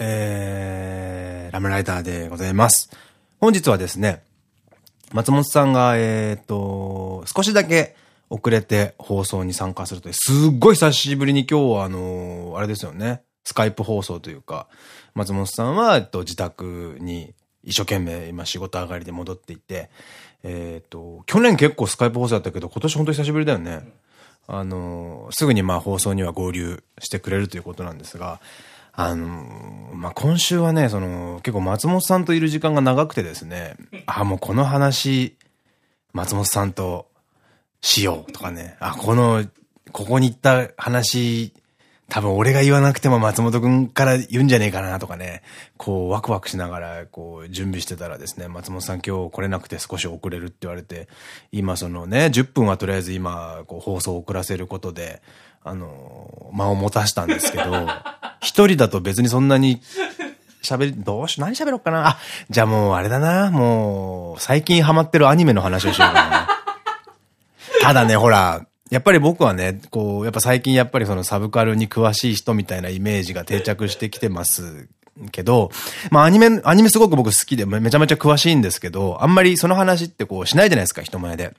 えー、ラムライダーでございます。本日はですね、松本さんが、えっ、と、少しだけ遅れて放送に参加するという、すっごい久しぶりに今日はあのー、あれですよね、スカイプ放送というか、松本さんは、えっと、自宅に一生懸命今仕事上がりで戻っていて、えっと、去年結構スカイプ放送だったけど、今年本当に久しぶりだよね。あの、すぐにまあ放送には合流してくれるということなんですが、あのー、まあ、今週はね、その、結構松本さんといる時間が長くてですね、あ、もうこの話、松本さんとしようとかね、あ、この、ここに行った話、多分俺が言わなくても松本くんから言うんじゃねえかなとかね、こうワクワクしながらこう準備してたらですね、松本さん今日来れなくて少し遅れるって言われて、今そのね、10分はとりあえず今こう放送を遅らせることで、あの、間を持たしたんですけど、一人だと別にそんなに喋り、どうし、何喋ろうかな？あ、じゃあもうあれだな。もう、最近ハマってるアニメの話をしようかな。ただね、ほら、やっぱり僕はね、こう、やっぱ最近やっぱりそのサブカルに詳しい人みたいなイメージが定着してきてますけど、まあアニメ、アニメすごく僕好きでめちゃめちゃ詳しいんですけど、あんまりその話ってこうしないじゃないですか、人前で。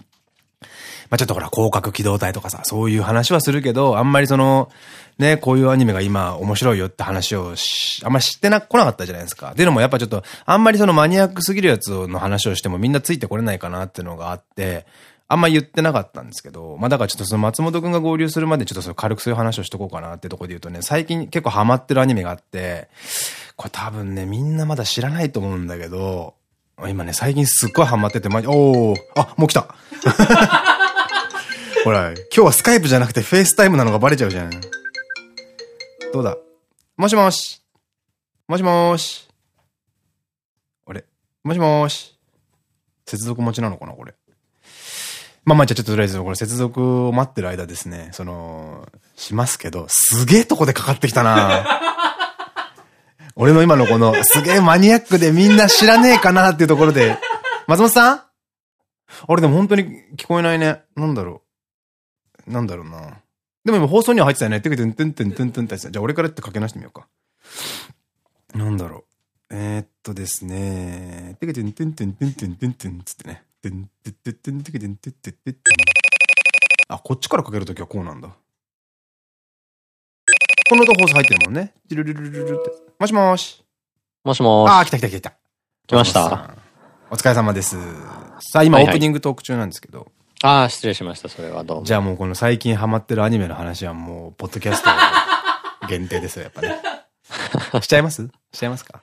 まあちょっとほら、広角機動隊とかさ、そういう話はするけど、あんまりその、ね、こういうアニメが今面白いよって話をし、あんまり知ってな、来なかったじゃないですか。でのもやっぱちょっと、あんまりそのマニアックすぎるやつの話をしてもみんなついてこれないかなっていうのがあって、あんま言ってなかったんですけど、まあだからちょっとその松本くんが合流するまでちょっとその軽くそういう話をしとこうかなってとこで言うとね、最近結構ハマってるアニメがあって、これ多分ね、みんなまだ知らないと思うんだけど、今ね、最近すっごいハマってて、ま、おー、あ、もう来た ほら、今日はスカイプじゃなくてフェイスタイムなのがバレちゃうじゃん。どうだ？もしもし。もしもし。あれ？もしもし。接続待ちなのかなこれ？まあまあじゃあちょっととりあえずこれ接続を待ってる間ですね、その、しますけど、すげえとこでかかってきたな 俺の今のこの、すげえマニアックでみんな知らねえかなっていうところで、松本さん？あれでも本当に聞こえないね。なんだろう。なんだろうな。でも今放送には入ってたよね。てけてんてんてんてんてんってじゃあ俺からってかけなしてみようか。なんだろう。えー、っとですね。てけてんてんてんてんてんてんてんつってね。てんてってってんてけてんてってってってあ、こっちからかけるときはこうなんだ。この音放送入ってるもんね。ジルルルルルって。もしもーし。もしもーし。あ、来た来た来た。来ました。お疲れ様です。さあ、今オープニングトーク中なんですけど。ああ、失礼しました。それはどうも。じゃあもうこの最近ハマってるアニメの話はもう、ポッドキャスト限定ですよ、やっぱね。しちゃいます？しちゃいますか？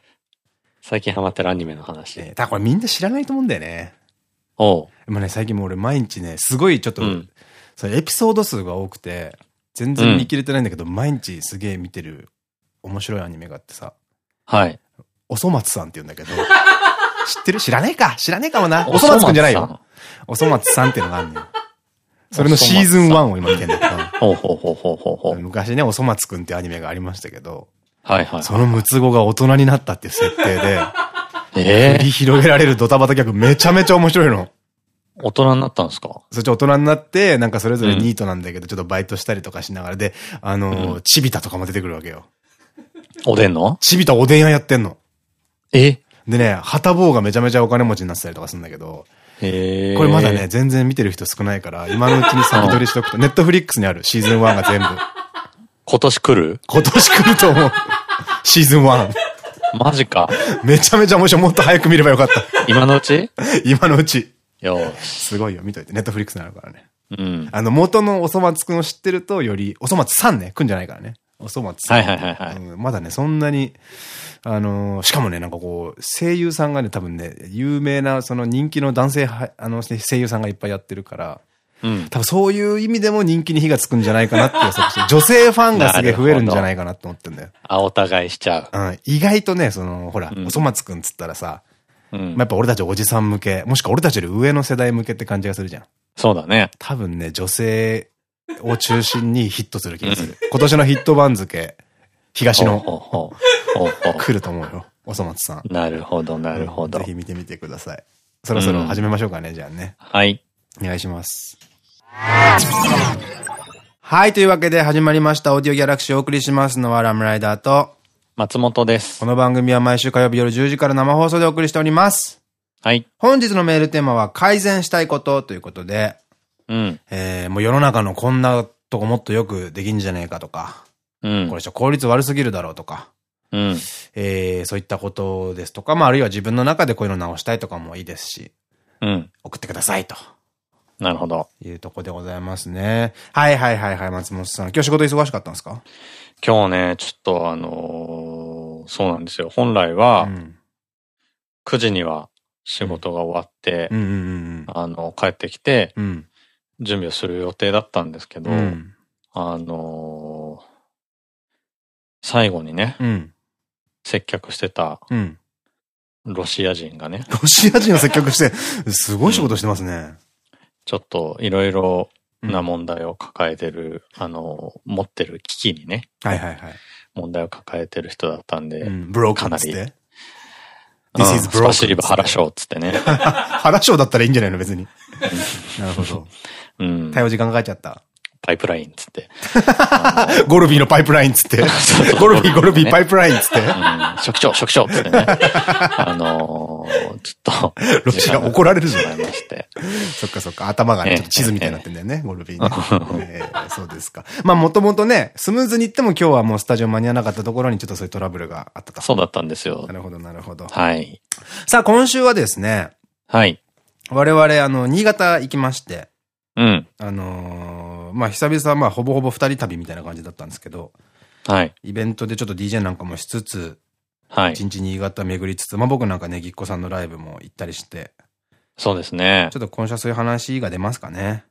最近ハマってるアニメの話。えー、だこれみんな知らないと思うんだよね。おう。でもね、最近も俺毎日ね、すごいちょっと、うん、そエピソード数が多くて、全然見切れてないんだけど、うん、毎日すげえ見てる面白いアニメがあってさ。はい。おそ松さんって言うんだけど、知ってる？知らねえか知らねえかもな。おそ松くんじゃないよ。おそ松さんっていうのがあるのよ。それのシーズン1を今見てんだけど。ほうほうほうほうほうほう。昔ね、おそ松くんってアニメがありましたけど、はいはい。そのムツゴが大人になったっていう設定で、ええ。繰り広げられるドタバタ客めちゃめちゃ面白いの。大人になったんですか？そっち大人になって、なんかそれぞれニートなんだけど、ちょっとバイトしたりとかしながらで、あの、チビタとかも出てくるわけよ。おでんの？チビタおでん屋やってんの。え？でね、はたぼうがめちゃめちゃお金持ちになってたりとかするんだけど、へこれまだね、全然見てる人少ないから、今のうちに先取りしとくと、ネットフリックスにあるシーズン1が全部。今年来る？今年来ると思う。シーズン1。マジか。めちゃめちゃ面白い。もっと早く見ればよかった。今のうち？今のうち。よすごいよ、見といて。ネットフリックスになるからね。うん。あの、元のおそ松くんを知ってると、より、おそ松さんね、くんじゃないからね。おそ松さん。はいはいはいはい。うん、まだね、そんなに、あのー、しかもね、なんかこう、声優さんがね、多分ね、有名な、その人気の男性あの、声優さんがいっぱいやってるから、うん、多分そういう意味でも人気に火がつくんじゃないかなって予測して、女性ファンがすげえ増えるんじゃないかなって思ってんだよ。あ、お互いしちゃう。うん。意外とね、その、ほら、うん、おそ松くんつったらさ、うん、まあやっぱ俺たちおじさん向け、もしくは俺たちより上の世代向けって感じがするじゃん。そうだね。多分ね、女性を中心にヒットする気がする。今年のヒット番付、東の、来ると思うよ。おそ松さん。なるほど、なるほど。ぜひ見てみてください。そろそろ始めましょうかね、じゃあね。はい。お願いします。はい、というわけで始まりました。オーディオギャラクシーをお送りしますのはラムライダーと、松本ですこ。の番組は毎週火曜日夜10時から生放送でお送りしております。はい。本日のメールテーマは改善したいことということで、うん。えー、もう世の中のこんなとこもっとよくできんじゃねえかとか、うんこれ。じゃ効率悪すぎるだろうとか、うん。えー、そういったことですとか、まああるいは自分の中でこういうの直したいとかもいいですし、うん。送ってくださいとなるほど。いうとこでございますね。はいはいはいはい、松本さん。今日仕事忙しかったんですか？今日ね、ちょっとあのーそうなんですよ。本来はうん。9時には仕事が終わって、うんうんうんあの、帰ってきて。準備をする予定だったんですけど、うん。あのー最後にね、うん。接客してたうん。ロシア人がね、ロシア人を接客して、すごい仕事してますね。ちょっといろいろうんな問題を抱えてる、あの、持ってる機器にね、はいはいはい。問題を抱えてる人だったんで、うん。ブローカかなりンって。うん This is スパシ broken. リブ腹ショーっつってね。腹章だったらいいんじゃないの別に。なるほど。うん。対応時間かかっちゃった。パイプラインっつって。ゴルビーのパイプラインっつって。ゴルビー、ゴルビー、パイプラインっつって。うん、職長、職長っつってね。あのー、ちょっと。ロシア怒られるじゃん時間が来てしまいまして。そっかそっか。頭がね、地図みたいになってんだよね、ゴルビーね。ええそうですか。まあもともとね、スムーズにいっても今日はもうスタジオ間に合わなかったところにちょっとそういうトラブルがあったと。そうだったんですよな。るほど、なるほど。はい。さあ、今週はですね、はい。我々、あの、新潟行きまして、うん。あのーまあ、久々、まあ、ほぼほぼ二人旅みたいな感じだったんですけど、はい。イベントでちょっと DJ なんかもしつつ、はい一。日新潟巡りつつ、まあ僕なんかねぎっこさんのライブも行ったりして、そうですねちょ。っと今週はそういう話が出ますかね。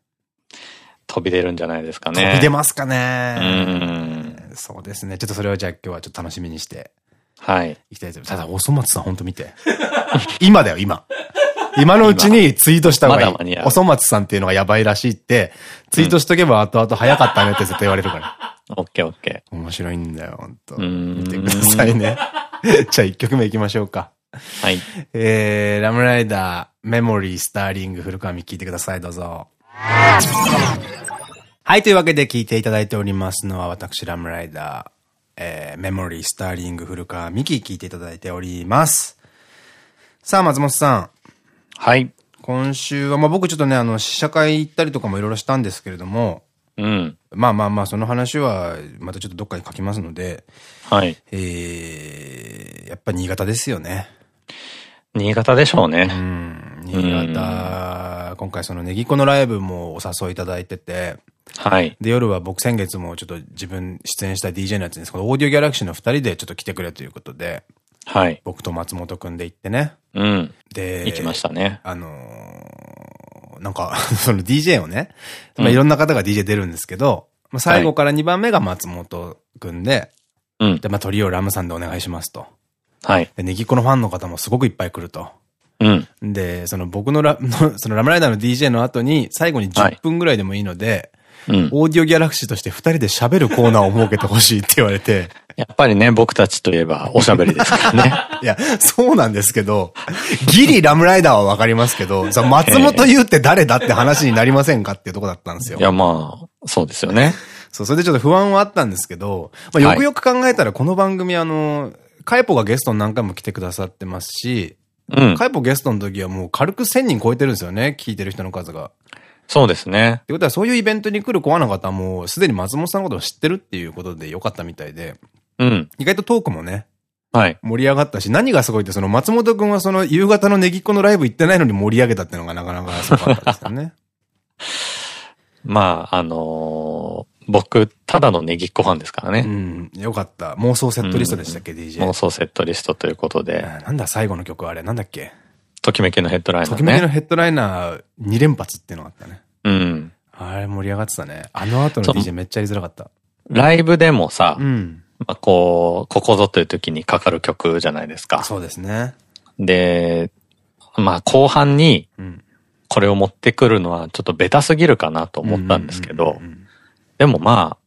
飛び出るんじゃないですかね。飛び出ますかうね。ん。そうですね。ちょっとそれをじゃあ今日はちょっと楽しみにしてはい。いきたいと思います。ただ、おそ松さんほんと見て。今だよ、今。今のうちにツイートした方がいい。おそ松さんっていうのがやばいらしいって、ツイートしとけば後々早かったねって絶対言われるから。オッケーオッケ面白いんだよ、ほんと。うーん見てくださいね。じゃあ一曲目行きましょうか。ー。はい。えー、ラムライダー、メモリー、スターリング、古川美聞いてください、どうぞ。はい、というわけで聞いていただいておりますのは、私、ラムライダー、えー、メモリー、スターリング、古川美希聞いていただいております。さあ、松本さん。はい。今週は、まあ僕ちょっとね、あの、試写会行ったりとかもいろいろしたんですけれども、うん。まあまあまあ、その話は、またちょっとどっかに書きますので、はい。えー、やっぱ新潟ですよね。新潟でしょううね。ん、新潟、今回そのネギっ子のライブもお誘いいただいてて、はい。で、夜は僕先月もちょっと自分出演した DJ のやつですけど、オーディオギャラクシーの二人でちょっと来てくれということで、はい。僕と松本くんで行ってね。うん。で、行きましたね。あのーなんか、その DJ をね、まあうんいろんな方が DJ 出るんですけど、まあ最後から2番目が松本くんで、うん。で、まあトリオラムさんでお願いしますと。はい。で、ネギっ子のファンの方もすごくいっぱい来ると。うん。で、その僕のラ、のそのラムライダーの DJ の後に、最後に10分ぐらいでもいいので、うん。オーディオギャラクシーとして二人で喋るコーナーを設けてほしいって言われて、やっぱりね、僕たちといえばおしゃべりですからね。いや、そうなんですけど、ギリラムライダーはわかりますけど、さ松本優って誰だって話になりませんかっていうとこだったんですよい。や、まあ、そうですよね。そう、それでちょっと不安はあったんですけど、まあ、よくよく考えたらこの番組あの、カイポがゲストに何回も来てくださってますし、うん。カイポゲストの時はもう軽く1000人超えてるんですよね、聞いてる人の数が。そうですね。ってことはそういうイベントに来るコアな方はもうすでに松本さんのことを知ってるっていうことでよかったみたいで、うん。意外とトークもね、はい。盛り上がったし、何がすごいってその松本くんはその夕方のネギっ子のライブ行ってないのに盛り上げたっていうのがなかなかすごかったですよね。まあ、あのー僕、ただのネギっ子ファンですからうね。ん、よかった。妄想セットリストでしたっけ、DJ。妄想セットリストということで、なんだ最後の曲あれ、なんだっけ？ときめきのヘッドライナーときめきのね。ヘッドライナー2連発っていうのがあったね。うん。あれ盛り上がってたね。あの後の DJ めっちゃやりづらかった。ライブでもさ、うん。まあ、こう、ここぞという時にかかる曲じゃないですか。そうですね。で、まあ、後半にうん。これを持ってくるのはちょっとベタすぎるかなと思ったんですけどでもま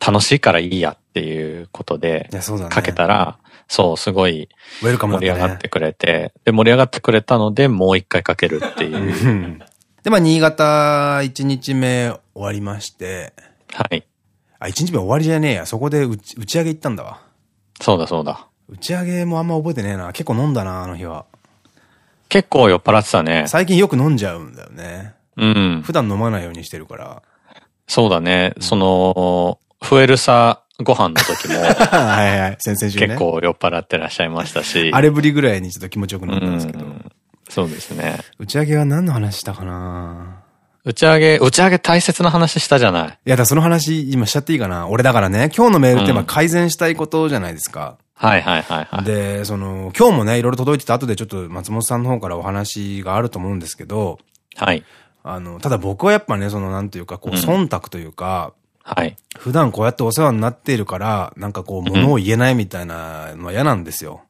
あ、楽しいからいいやっていうことで。かけたら、そう、すごい。盛り上がってくれて、で、盛り上がってくれたので、もう一回かけるっていう。うんで、まあ、新潟1日目終わりまして、はい。あ、1日目終わりじゃねえや。そこで打ち打ち上げ行ったんだわ。そうだそうだ。打ち上げもあんま覚えてねえな。結構飲んだな、あの日は。結構酔っ払ってたね。最近よく飲んじゃうんだよね。うん。普段飲まないようにしてるから。そうだね。その、増えるさご飯の時も はいはい。先々週ね。結構酔っ払ってらっしゃいましたし。あれぶりぐらいにちょっと気持ちよく飲んだんですけど。うんそうですね。打ち上げは何の話したかな？打ち上げ、打ち上げ大切な話したじゃない。いや、だその話今しちゃっていいかな俺だからね、今日のメールテーマうん改善したいことじゃないですか。はいはいはいはい。で、その、今日もね、いろいろ届いてた後でちょっと松本さんの方からお話があると思うんですけど、はい。あの、ただ僕はやっぱね、その、なんていうか、こう、うん忖度というか、はい。普段こうやってお世話になっているから、なんかこう、物を言えないみたいなのは嫌なんですよ。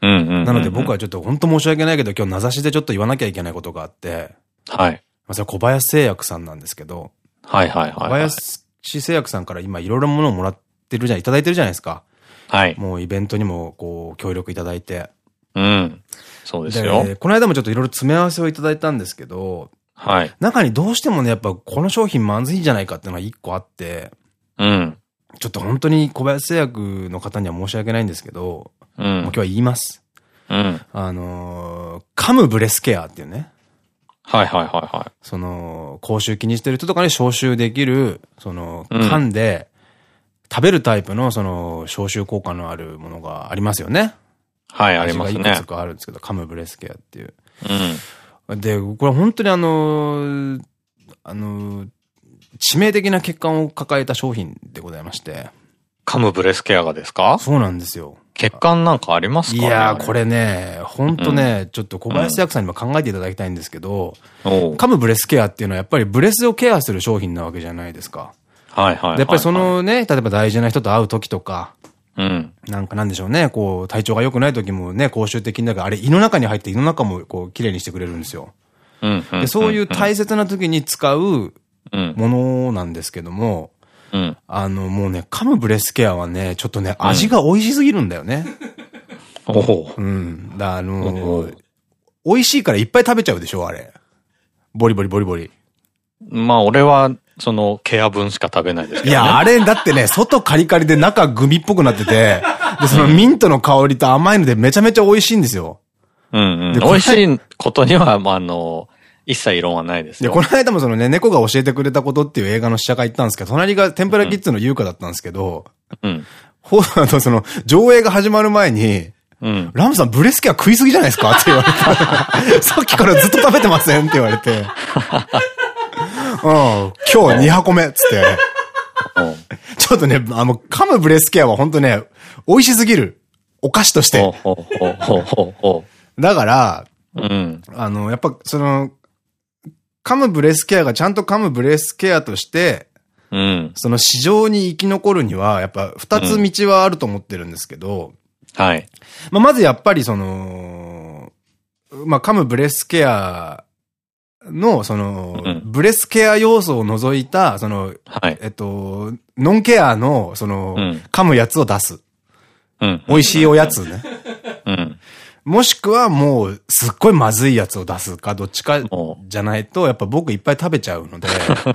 うんうんうんうん。なので僕はちょっと本当申し訳ないけど、今日名指しでちょっと言わなきゃいけないことがあって、はい。まあ、それは小林製薬さんなんですけど、はいはい小はいはい。林製薬さんから今いろいろものをもらってるじゃん、いただいてるじゃないですか。はい。もうイベントにもこう、協力いただいて。うん。そうですよ。で、この間もちょっといろいろ詰め合わせをいただいたんですけど、はい。中にどうしてもね、やっぱこの商品まずいんじゃないかっていうのが一個あって、うん。ちょっと本当に小林製薬の方には申し訳ないんですけど、う。もうん今日は言います。うん。あのー、カムブレスケアっていうね、はいはいはいはい。その、口臭気にしてる人とかに消臭できる、その、うん噛んで、食べるタイプの、その、消臭効果のあるものがありますよね。はい、ありますね味がいくつ。かあるんですけど、カムブレスケアっていう。うん。で、これ本当にあのーあのー致命的な欠陥を抱えた商品でございまして。カムブレスケアがですか？そうなんですよ。血管なんかありますかいやー、これ。れね、本当ね、ちょっと小林薬さんにも考えていただきたいんですけど、おうカムブレスケアっていうのはやっぱりブレスをケアする商品なわけじゃないですか。はいはいはいやっぱりそ、のね、例えば大事な人と会う時とか、うん。なんかなんでしょうね、こう、体調が良くない時もね、公衆的になんか、あれ胃の中に入って胃の中もこう、綺麗にしてくれるんですよ。うん。で、そういう大切な時に使ううん。ものなんですけども、うん。あの、もうね、カムブレスケアはね、ちょっとね、味が美味しすぎるんだよね。おお。うん。だあの美味しいからいっぱい食べちゃうでしょ、あれ。ボリボリボリボリ。まあ、俺は、その、ケア分しか食べないですけど、ね。いや、あれ、だってね、外カリカリで中グミっぽくなってて、で、そのミントの香りと甘いのでめちゃめちゃ美味しいんですよ。うんうん。で美味しいことには、まあ、あの、一切異論はないですで、よ。この間もそのね、猫が教えてくれたことっていう映画の試写会行ったんですけど、隣が天ぷらキッズの優香だったんですけど、うん。ほう、あの、その、上映が始まる前に、うん。ラムさんブレスケア食いすぎじゃないですか？って言われて。さっきからずっと食べてません？って言われて。うん。今日2箱目っつって。ちょっとね、あの、噛むブレスケアは本当ね、美味しすぎる。お菓子として。ほうほうほうほうほうほだから、う。うん。あの、やっぱ、その、噛むブレスケアがちゃんと噛むブレスケアとして、うん。その市場に生き残るには、やっぱ二つ道はあると思ってるんですけど、はい。まあ、まずやっぱりその、まあ、噛むブレスケアの、その、うんブレスケア要素を除いた、その、はい。えっと、ノンケアの、その、うん噛むやつを出す。うん。美味しいおやつね。うん。もしくはもう、すっごいまずいやつを出すか、どっちかじゃないと、やっぱ僕いっぱい食べちゃうので、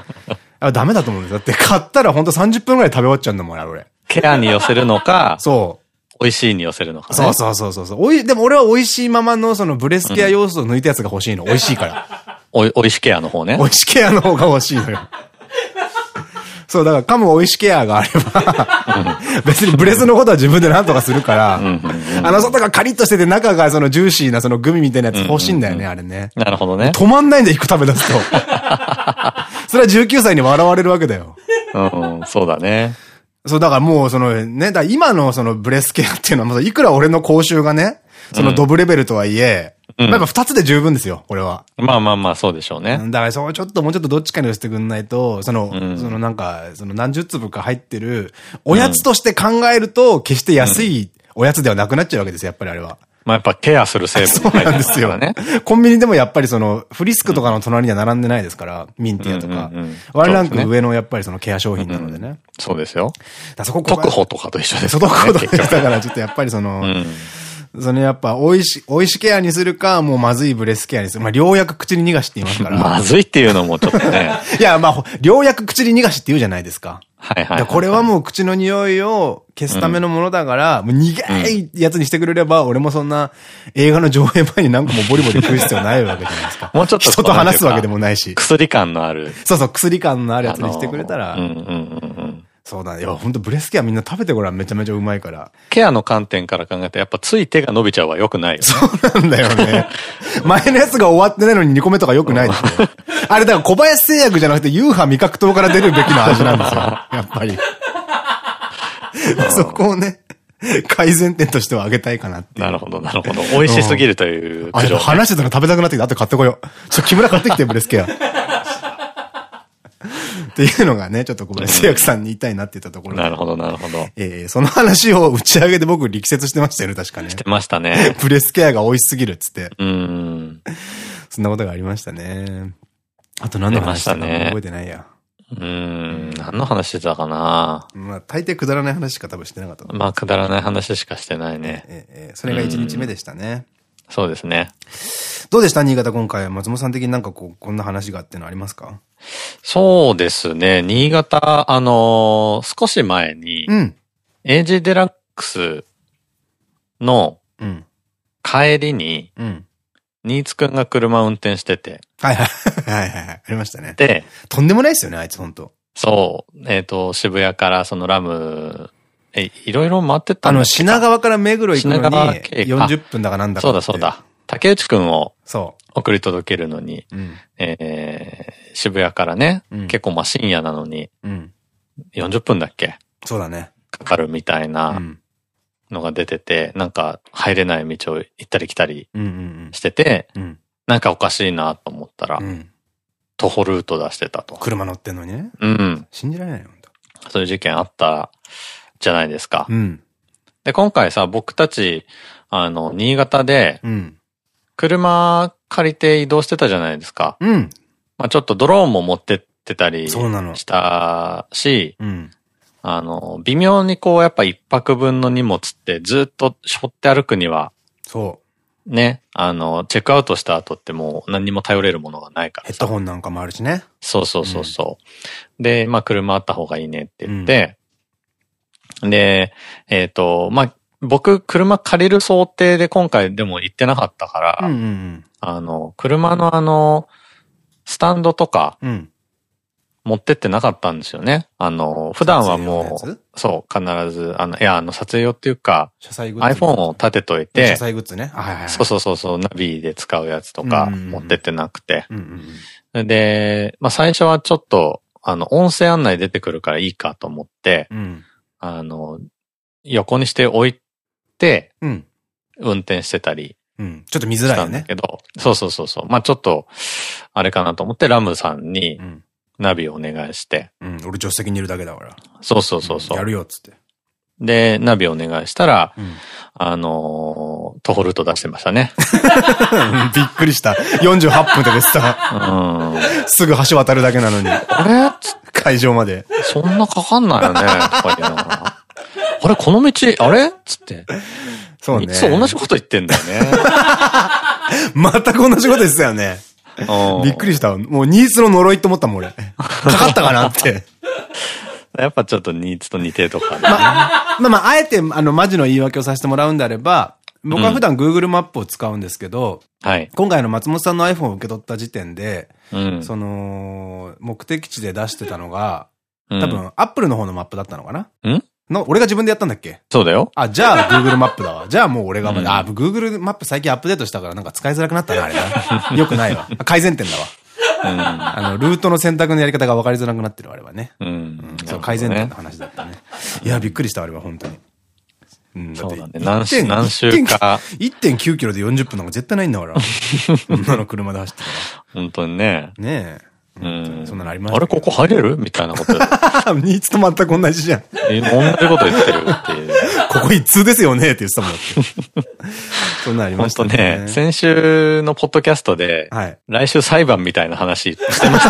あダメだと思うんですよ。だって買ったらほんと30分くらい食べ終わっちゃうんだもん、あれ俺。ケアに寄せるのか、そう。美味しいに寄せるのか、ね。そうそうそうそうそう。おい、でも俺は美味しいままのそのブレスケア要素を抜いたやつが欲しいの。美味しいから。おい、美味しケアの方ね美。味しケアの方が欲しいのよ。そう、だから噛む美味しケアがあれば、別にブレスのことは自分で何とかするから、あの外がカリッとしてて中がそのジューシーなそのグミみたいなやつ欲しいんだよね、あれね。なるほどね。止まんないんだよ、一個食べ出すと。それは19歳に笑われるわけだよ。うん、そうだね。そう、だからもう、そのね、だ今のそのブレスケアっていうのは、いくら俺の口臭がね、そのドブレベルとはいえ、うんまあやっぱ二つで十分ですよ、これは。まあまあまあ、そうでしょうね。だからそう、ちょっともうちょっとどっちかに寄せてくんないと、その、うんそのなんか、その何十粒か入ってる、おやつとして考えると、決して安いおやつではなくなっちゃうわけですよ、やっぱりあれは。まあやっぱケアする成分そうなんですよね。。コンビニでもやっぱりその、フリスクとかの隣には並んでないですから、ミンティアとかうんうんうん。ワンランク上のやっぱりそのケア商品なのでね。そうですよ。だそこ特保とかと一緒ですね。コードでしたから、ちょっとやっぱりその、うん。そのやっぱ、美味し、美味しケアにするか、もうまずいブレスケアにする。まあ、良薬口に逃がしって言いますから。まずいっていうのもちょっとね。いや、まあ、良薬口に逃がしって言うじゃないですか。はいはい。これはもう口の匂いを消すためのものだから、もう苦いやつにしてくれれば、俺もそんな映画の上映前に何個もボリボリ食う必要ないわけじゃないですか。もうちょっと人と話すわけでもないし。薬感のある。そうそう、薬感のあるやつにしてくれたら。うんうんうんうん。そうだね。いや、ほんとブレスケアみんな食べてごらん。めちゃめちゃうまいから。ケアの観点から考えて、やっぱつい手が伸びちゃうは良くないよね。そうなんだよね。前のやつが終わってないのに2個目とか良くないですよ。あれだから小林製薬じゃなくて、ユーハ味覚糖から出るべきの味なんですよ。やっぱり。そこをね、改善点としてはあげたいかなって。なるほど、なるほど。美味しすぎるというね。話してたら食べたくなってきた。あと買ってこよう。ちょ、木村買ってきて、ブレスケア。っていうのがね、ちょっと小林製薬さんに言いたいなって言ったところでなるほど、なるほど。えーその話を打ち上げで僕力説してましたよね、確かね。してましたね。ブレスケアが美味しすぎるっつって。うーん。そんなことがありましたね。あと何の話したか覚えてないや。うーん。何の話してたかな？まあ、大抵くだらない話しか多分してなかったまあ、くだらない話しかしてないね。えーえーそれが1日目でしたね。そうですね。どうでした？新潟今回。松本さん的になんかこう、こんな話があってのありますか？そうですね。新潟、あのー少し前に、うん。エイジデラックスのうん。帰りに、うん。新津くんが車を運転してて、はいはい。はいはいはい。ありましたね。で、とんでもないですよね、あいつほんと。そう、えっ、と、渋谷からそのラム、え、いろいろ回ってったあの、品川から目黒行くのに、経過40分だかなんだかってそうだそう。だ。竹内くんをそ送り届けるのに、う。うん。えー、渋谷からね、うん結構まあ深夜なのにうん。40分だっけ？そうだね。かかるみたいうなんのが出てて、なんか入れない道を行ったり来たりしてて。なんかおかしいなと思ったら、うん。徒歩ルート出してたと。車乗ってんのにね。うん。信じられないよ。そういう事件あったじゃないですか。うん。で、今回さ、僕たち、あの、新潟で、うん。車借りて移動してたじゃないですか。うん。まあちょっとドローンも持ってってたりしたし、うん。あの、微妙にこうやっぱ一泊分の荷物ってずっと背負って歩くには、そね、あの、チェックアウトした後ってもう何にも頼れるものがないかう。ヘッドホンなんかもあるしね。そうそうそうそう。で、まあ車あった方がいいねって言って、で、えっ、と、まあ僕車借りる想定で今回でも行ってなかったから、うんうんあの、車のあの、スタンドとかうん。うん。持ってってなかったんですよね。あの、普段はもう、そう、必ず、あの、いや、あの、撮影用っていうか、車載グッズ。iPhone を立てとい車て、載グッズね。あはいはい。そうそうそうそう、ナビで使うやつとかうんうんうん持ってってなくて。うんうんうん。で、まあ最初はちょっと、あの、音声案内出てくるからいいかと思って、うん。あの、横にして置いて、うん。運転してたりうん。ちょっと見づらいよね。んだけど、そうそうそうそう。まあちょっと、あれかなと思って、ラムさんにうん。ナビをお願いして、うん。俺助手席にいるだけだから。そうそうそうそう。やるよ、っつって。で、ナビお願いしたら、うん。あのー徒歩ルート出してましたね。びっくりした。48分で出てた。うん。すぐ橋渡るだけなのに。あれ？つ会場まで。そんなかかんないよね、とか言いながら。あれこの道、あれ？つって。そうね。いつも同じこと言ってんだよね。全く同じこと言ってたよね。うんびっくりした。もうニーズの呪いって思ったもん、俺。かかったかなって。やっぱちょっとニーツと似てるとかね。まあまあ、あえて、あの、マジの言い訳をさせてもらうんであれば、僕は普段 Google マップを使うんですけど、はい。今回の松本さんの iPhone を受け取った時点で、うん。その、目的地で出してたのが、うん多分、Apple の方のマップだったのかな？うん？の、俺が自分でやったんだっけ？そうだよ。あ、じゃあ Google マップだわ。じゃあもう俺が、うんあ、Google マップ最近アップデートしたからなんか使いづらくなったな、あれな。よくないわ。改善点だわ。あの、ルートの選択のやり方が分かりづらくなってる、あれはね。うん。そう、改善点の話だったね。いや、びっくりした、あれは、本当に。うん、そうだね。1.9何週、何週か、1.9キロで40分なんか絶対ないんだから。そんなの車で走ってた本当にね。ら。ねえ。うん。そんなのありましたあれ、ここ入れる？みたいなこと。ニーツと全く同じじゃん。え同じこと言ってるっていう。ここ一通ですよねって言ってたもんだって。そんなのありましたね。ね、先週のポッドキャストで、はい。来週裁判みたいな話してました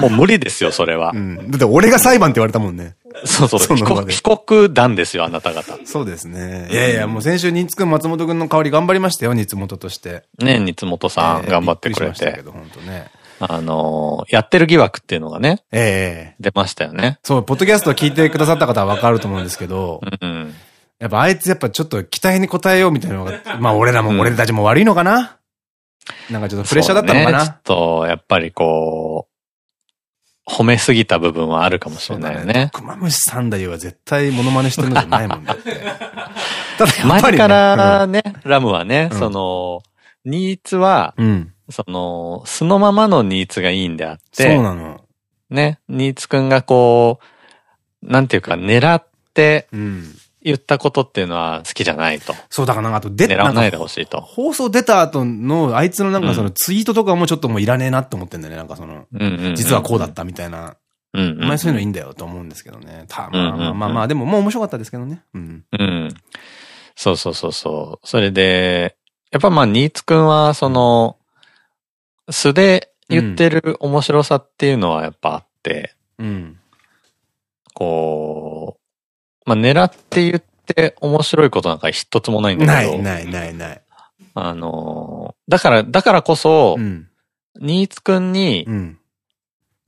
けど、もう無理ですよ、それはう。ん。だって俺が裁判って言われたもんね。そうそう、被告、その場で被告団ですよ、あなた方。そうですね。いやいや、もう先週、ニーツくん、松本くんの代わり頑張りましたよ、ニーツ元として。ね、三本さん、えー頑張ってくれびっくりしましたけて。ど、本当ね。あのー、やってる疑惑っていうのがね、ええ出ましたよね。そう、ポッドキャストを聞いてくださった方はわかると思うんですけど、うん。やっぱあいつやっぱちょっと期待に応えようみたいなのが、まあ俺らも、うん俺たちも悪いのかな？なんかちょっとプレッシャーだったのかな、ねちょっと、やっぱりこう、褒めすぎた部分はあるかもしれないよね。クマムシ三代は絶対モノマネしてるのじゃないもん だって。ただやっぱり、ね、前からね、ラムはね、うんその、ニーツは、うん、うん。その、素のままのニーツがいいんであっそうて、なの。ね、ニーツくんがこう、なんていうか、狙ってうん。言ったことっていうのは好きじゃないと。そうだからなんかあと出狙わないでほしいと。放送出た後のあいつのなんかそのツイートとかもちょっともういらねえなって思ってんだよね。なんかその、実はこうだったみたいな。うんうん。お前そういうのいいんだよと思うんですけどね。た、まあまあまあまあ、でももう面白かったですけどね。うん。うん。そうそうそうそう。それで、やっぱまあ、ニーツくんは、その、素で言ってる面白さっていうのはやっぱあって、うん。こう、まあ、狙って言って面白いことなんか一つもないんだけど、ないないないない。あのー、だから、だからこそ、うん。ニーツくんにう、ん。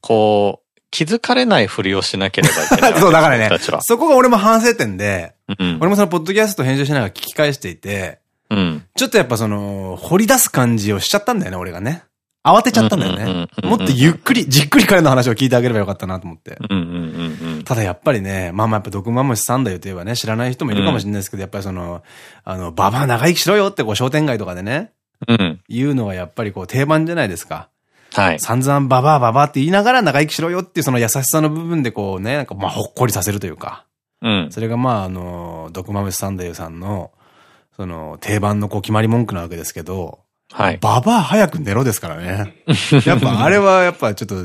こう、気づかれないふりをしなければいけない。そうだからね。そこが俺も反省点で、うん。俺もそのポッドキャスト編集しながら聞き返していて、うん。ちょっとやっぱその、掘り出す感じをしちゃったんだよね、俺がね。慌てちゃったんだよね。もっとゆっくり、じっくり彼の話を聞いてあげればよかったなと思って。うんうんうんうん。ただやっぱりね、まあまあやっぱ毒マムシ三代といえばね、知らない人もいるかもしれないですけど、やっぱりその、あの、ババア長生きしろよってこう商店街とかでね、うん。言うのはやっぱりこう定番じゃないですか。はい。散々ババアババアって言いながら長生きしろよっていうその優しさの部分でこうね、なんかまあほっこりさせるというか。うん。それがまああの、毒マムシ三代さんの、その定番のこう決まり文句なわけですけど、はい。ババア早く寝ろですからね。やっぱあれはやっぱちょっと、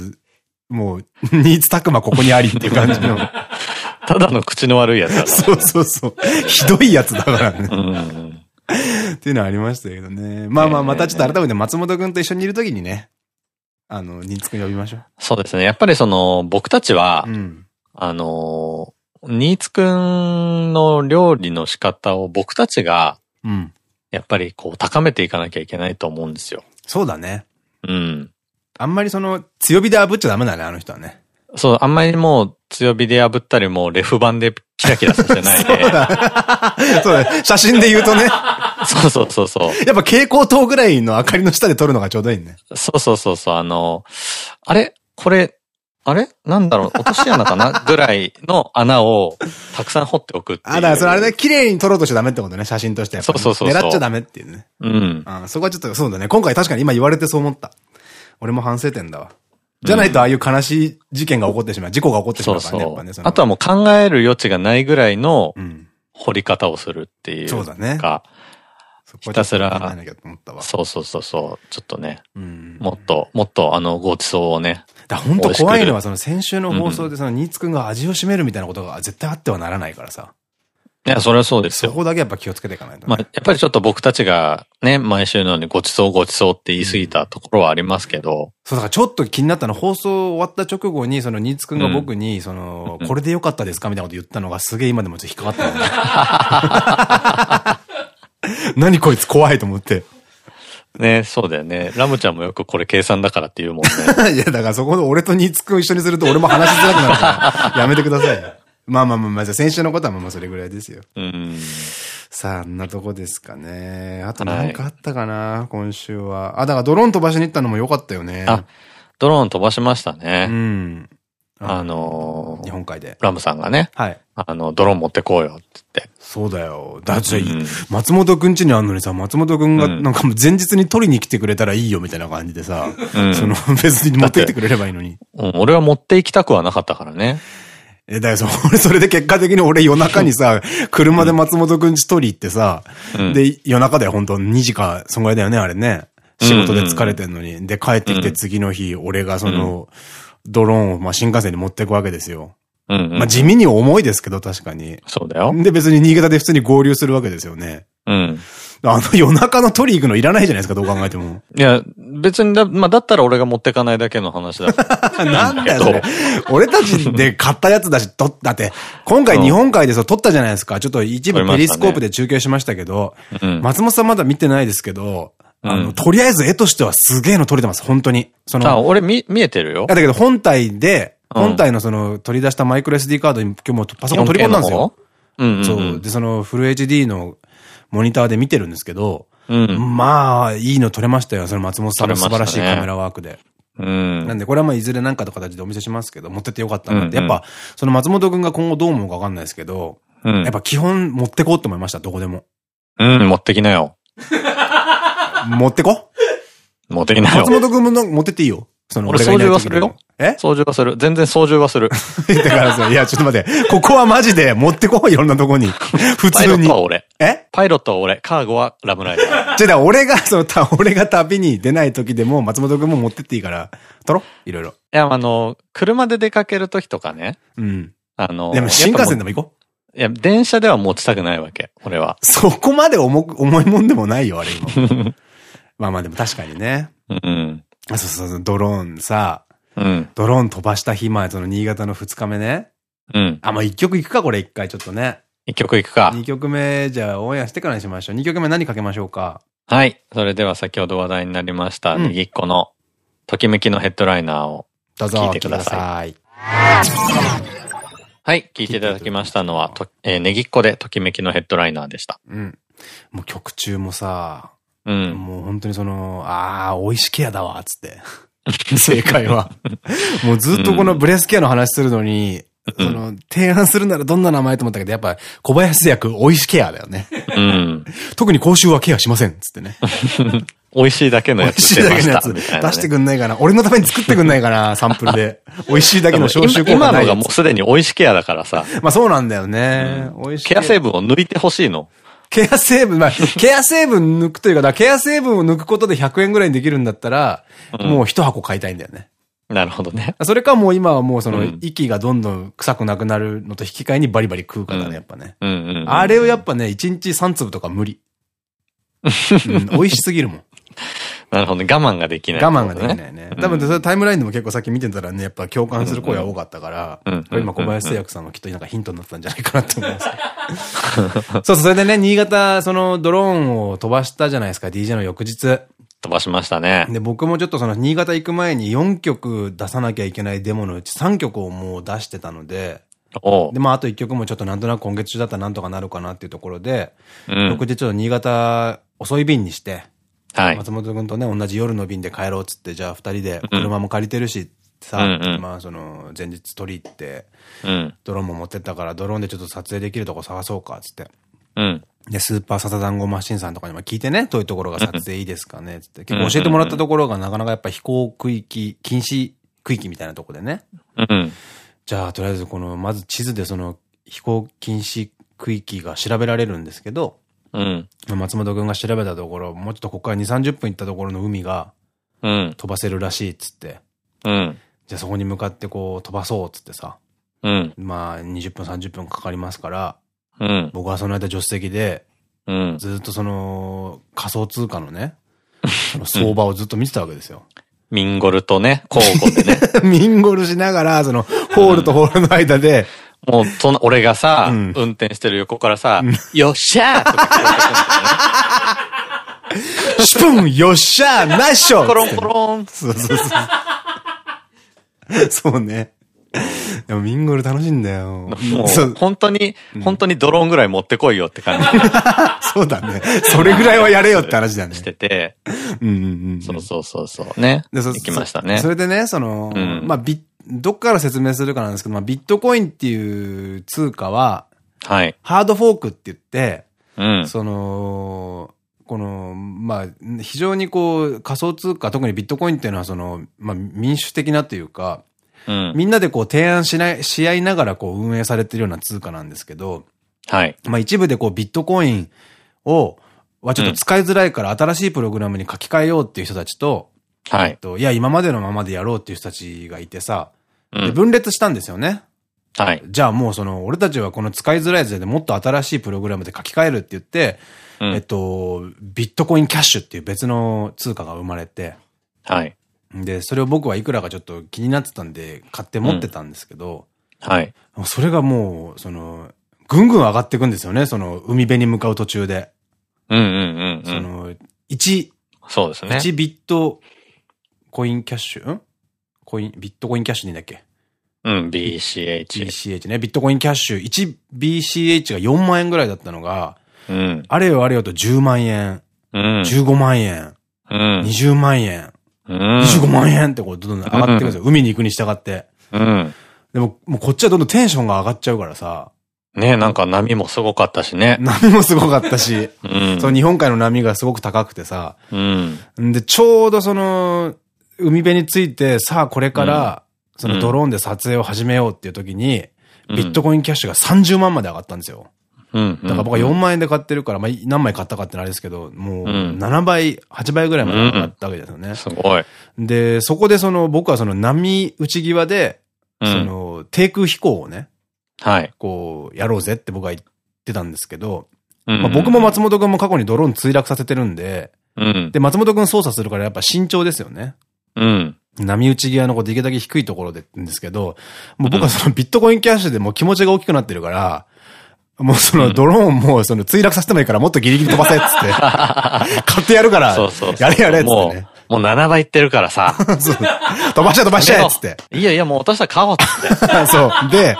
もう、ニーツタクマここにありっていう感じの。ただの口の悪いやつだか そうそうそう。ひどいやつだからね。ら。うん。っていうのはありましたけどね。まあまあ、またちょっと改めて松本くんと一緒にいるときにね、あの、ニーツくん呼びましょそうですね。やっぱりその、僕たちはう。う、ん。あの、ニーツくんの料理の仕方を僕たちが、うん。やっぱりこう、高めていかなきゃいけないと思うんですよ。そうだね。うん。あんまりその、強火で炙っちゃダメだね、あの人はね。そう、あんまりもう強火で炙ったりもうレフ板でキラキラさせないで。そうだね。写真で言うとね。そうそうそうそう。やっぱ蛍光灯ぐらいの明かりの下で撮るのがちょうどいいね。そうそうそうそう、あの、あれ？これ、あれ？なんだろう？落とし穴かな？ぐらいの穴をたくさん掘っておくって。あ、だからそれあれね、綺麗に撮ろうとしちゃダメってことね、写真としてねそうそうそうそう狙っちゃダメっていうね。うん。あそこはちょっとそうだね。今回確かに今言われてそう思った。俺も反省点だわ。じゃないとああいう悲しい事件が起こってしまう。事故が起こってしまうからね、あとはもう考える余地がないぐらいのうん。掘り方をするっていう。そうだねか。そこはちょっと考えなきゃと思ったわ。そうそうそうそう。ちょっとね、うん。もっと、もっとあの、ごちそうをね。だ本当怖いのは、その先週の放送でそのニーツくんが味を占めるみたいなことが絶対あってはならないからさ。いや、それはそうですそよ。こだけやっぱ気をつけていかないとね。まあ、やっぱりちょっと僕たちがね、毎週のようにごちそうごちそうって言い過ぎたところはありますけど、そうだからちょっと気になったの、放送終わった直後に、そのニーツくんが僕に、その、うんこれでよかったですかみたいなこと言ったのがすげえ今でもちょっと引っかかったよね。何こいつ怖いと思って。ね、そうだよね。ラムちゃんもよくこれ計算だからって言うもんね。いや、だからそこで俺とニーツくん一緒にすると俺も話しづらくなるから、やめてくださいよ。まあまあまあまあ、じゃあ先週のことはまあそれぐらいですよ。うん。さあ、あんなとこですかね。あと何かあったかな、今週は。あ、だからドローン飛ばしに行ったのも良かったよね。あ、ドローン飛ばしましたうね。ん。あのー日本海で。ラムさんがね、はい。あの、ドローン持ってこうよって言って。そうだよ。だって、うん松本くん家にあんのにさ、松本くんがうんなんかもう前日に取りに来てくれたらいいよみたいな感じでさ、うんその別に持ってきてくれればいいのに。うん、俺は持って行きたくはなかったからね。え、だよ、そ俺、それで結果的に俺夜中にさ、車で松本くん家取り行ってさ、うんで、夜中だよ、本当2時か、そんぐらいだよね、あれね。仕事で疲れてんのに。で、帰ってきて次の日、俺がその、ドローンを、まあ、新幹線に持っていくわけですよ。まあ、地味に重いですけど、確かに。そうだよ。で、別に新潟で普通に合流するわけですよね。うん。あの夜中の取り行くのいらないじゃないですか、どう考えても。いや、別にだ、まあ、だったら俺が持ってかないだけの話だ。なんだよ、それ。俺たちで買ったやつだし、と、だって、今回日本海でそう撮ったじゃないですか。ちょっと一部ペリスコープで中継しましたけど、うん。松本さんまだ見てないですけど、あの、とりあえず絵としてはすげえの撮れてます、本当に。その、あ、俺見、見えてるよ。だけど本体で、本体のその取り出したマイクロ SD カードに今日もパソコン取り込んだんですよ。うんそう。で、そのフル HD のモニターで見てるんですけど、うん、まあ、いいの撮れましたよ。その松本さんの素晴らしいカメラワークで。うん。なんで、これはまあ、いずれなんかの形でお見せしますけど、持ってってよかったなって。やっぱ、その松本くんが今後どう思うかわかんないですけど、うん、やっぱ基本持ってこうって思いました、どこでも。うん、持ってきなよ。持ってこ？持ってきなよ。松本くんも持ってっていいよ。その俺操縦はするよ。え？操縦はする。全然操縦はする。だからさ、いや、ちょっと待って。ここはマジで持ってこい、いろんなとこに。普通に。パイロットは俺。え？パイロットは俺。カーゴはラブライダー。じゃあ、俺が、その、た、俺が旅に出ない時でも、松本くんも持ってっていいから、撮ろいろいろ。いや、あの、車で出かける時とかね。うん。あの、でも新幹線でも行こう。いや、電車では持ちたくないわけ、俺は。そこまで重く、重いもんでもないよ、あれ今。まあまあでも確かにね。うん。そうそうそう、ドローンさ、うん。ドローン飛ばした日前、その新潟の二日目ね。うん。あ、まあ、一曲行くか、これ一回ちょっとね。一曲行くか。二曲目、じゃあ、オンエアしてからにしましょう。二曲目何かけましょうか。はい。それでは先ほど話題になりました、ねぎっこの、ときめきのヘッドライナーを、どうぞ、聞いてください。はい。聞いていただきましたのは、とえー、ねぎっこでときめきのヘッドライナーでした。うん。もう曲中もさ、うん。もう本当にその、ああ、美味しケアだわ、つって。正解は。もうずっとこのブレスケアの話するのに、その、提案するならどんな名前と思ったけど、やっぱ小林製薬美味しケアだよね。うん。特に口臭はケアしません、つってね。美味しいだけのやつ。美味しいだけのやつ。出してくんないかな。俺のために作ってくんないかな、サンプルで。美味しいだけの消臭効果今のがもうすでに美味しケアだからさ。まあそうなんだよね。美味しケア成分を抜いてほしいの。ケア成分、まあ、ケア成分抜くというか、ケア成分を抜くことで100円ぐらいにできるんだったら、うん、もう一箱買いたいんだよね。なるほどね。それかもう今はもうその、息がどんどん臭くなくなるのと引き換えにバリバリ食うからね、やっぱね。あれをやっぱね、1日3粒とか無理。うん、美味しすぎるもん。なるほどね。我慢ができない、我慢ができないね。多分、それタイムラインでも結構さっき見てたらね、やっぱ共感する声が多かったから、今小林製薬さんのきっとなんかヒントになったんじゃないかなって思います そうそう、それでね、新潟、そのドローンを飛ばしたじゃないですか、DJ の翌日。飛ばしましたね。で、僕もちょっとその新潟行く前に4曲出さなきゃいけないデモのうち3曲をもう出してたので、で、まあ、あと1曲もちょっとなんとなく今月中だったらなんとかなるかなっていうところで、うん、翌日ちょっと新潟遅い便にして、はい。松本君とね、同じ夜の便で帰ろうっつって、じゃあ二人で車も借りてるし、さ、まあその、前日取り行って、うん、ドローンも持ってったから、ドローンでちょっと撮影できるとこ探そうか、つって。うん。で、スーパーササダンゴマシンさんとかにも聞いてね、どういうところが撮影いいですかね、つって。結構教えてもらったところがなかなかやっぱ飛行区域、禁止区域みたいなとこでね。うん。じゃあ、とりあえずこの、まず地図でその、飛行禁止区域が調べられるんですけど、うん。松本くんが調べたところ、もうちょっとここから2、30分行ったところの海が、うん。飛ばせるらしいっつって。うん。じゃあそこに向かってこう飛ばそうっつってさ。うん。まあ、20分、30分かかりますから、うん。僕はその間助手席で、うん。ずっとその、仮想通貨のね、その相場をずっと見てたわけですよ。ミンゴルとね、交互でね。ミンゴルしながら、その、ホールとホールの間で、もう、その、俺がさ、うん、運転してる横からさ、うん、よっしゃーとか聞こえてくる。シュプンよっしゃーナイスショコロンコロン。そうそうそう。そうね。でもミンゴル楽しいんだよ。もう、本当に、本当にドローンぐらい持ってこいよって感じ。そうだね。それぐらいはやれよって話だね。してて。うんうんうん。そうそうそうそう。ね。行きましたね。それでね、その、まあ、ビッどっから説明するかなんですけど、まあ、ビットコインっていう通貨は、はい。ハードフォークって言って、うん。その、この、まあ、非常にこう、仮想通貨、特にビットコインっていうのはその、まあ、民主的なというか、うん、みんなでこう提案しない、し合いながらこう運営されてるような通貨なんですけど、はい。まあ一部でこうビットコインを、はちょっと使いづらいから新しいプログラムに書き換えようっていう人たちと、はい。えっと、いや、今までのままでやろうっていう人たちがいてさ、で、分裂したんですよね。はい。じゃあもうその、俺たちはこの使いづらい時代でもっと新しいプログラムで書き換えるって言って、うん、えっと、ビットコインキャッシュっていう別の通貨が生まれて、はい。で、それを僕はいくらかちょっと気になってたんで、買って持ってたんですけど、うん、はい。それがもう、その、ぐんぐん上がっていくんですよね、その、海辺に向かう途中で。うんうんうん、うん、その、1、そうですね。1ビットコインキャッシュ？ん？コイン、ビットコインキャッシュでいいんだっけ？うん、BCH。?BCH ね。ビットコインキャッシュ。1BCH が4万円ぐらいだったのが、うん。あれよあれよと10万円、うん。15万円、うん。20万円、うん。25万円ってこうどんどん上がっていくんですよ。海に行くに従って。うん。でも、もうこっちはどんどんテンションが上がっちゃうからさ、ねなんか波もすごかったしね。波もすごかったし、うん。その日本海の波がすごく高くてさ、うん。んで、ちょうどその、海辺について、さあこれから、そのドローンで撮影を始めようっていう時に、うんビットコインキャッシュが30万まで上がったんですよ。うん。だから僕は4万円で買ってるから、まあ何枚買ったかってあれですけど、もううん7倍、8倍ぐらいまで上がったわけですよね。すごい。で、そこでその僕はその波打ち際で、そうん。の低空飛行をね、はい。こう、やろうぜって僕は言ってたんですけど、ままあ僕も松本くんも過去にドローン墜落させてるんで、うん。で、松本くん操作するからやっぱ慎重ですよね。うん。波打ち際のこうできるだけ低いところでんですけど、もう僕はそのビットコインキャッシュでもう気持ちが大きくなってるから、もうそのドローンもその墜落させてもいいからもっとギリギリ飛ばせっつって、買ってやるから、そうそう。やれやれっつってもね。う、もう7倍いってるからさ。そう飛ばしちゃえ飛ばしちゃえっつって。いやいや、もう落としたら買おうっつって。そう。で、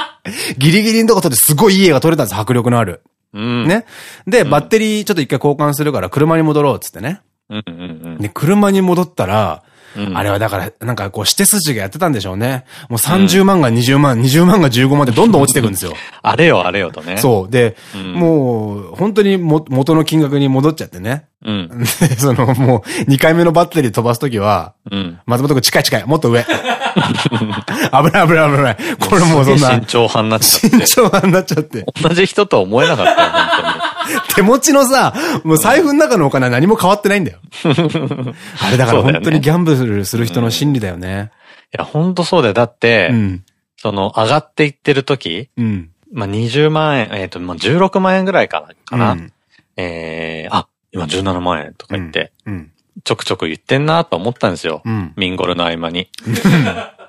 ギリギリのとこ撮ってすごいいい絵が撮れたんです迫力のある。うん。。ね。で、バッテリーちょっと一回交換するから車に戻ろうっつってね。うんうんうん。で、車に戻ったら、うんあれはだから、なんかこう、して筋がやってたんでしょうね。もう30万が20万、20万が15万でどんどん落ちていくんですよ。あれよあれよとね。そう。で、うんもう、本当にも元の金額に戻っちゃってね。う。うん。でその、もう、2回目のバッテリー飛ばすときは、うん。松本君近い近い、もっと上。危ない危ない危ない。これもうそんな慎、重派になっちゃって。慎重派になっちゃって。同じ人とは思えなかったよ、本 手持ちのさ、もう財布の中のお金は何も変わってないんだよ。あれだから本当にギャンブルする人の心理だよね。当に。いや、本当そうだよ。だって、うん。その、上がっていってる時、うん。まあ、20万円、えっ、と、まあ、16万円ぐらいかな、かな。うんえー、あ、今17万円とか言って、うん。ちょくちょく言ってんなと思ったんですよ。うん。ミンゴルの合間に。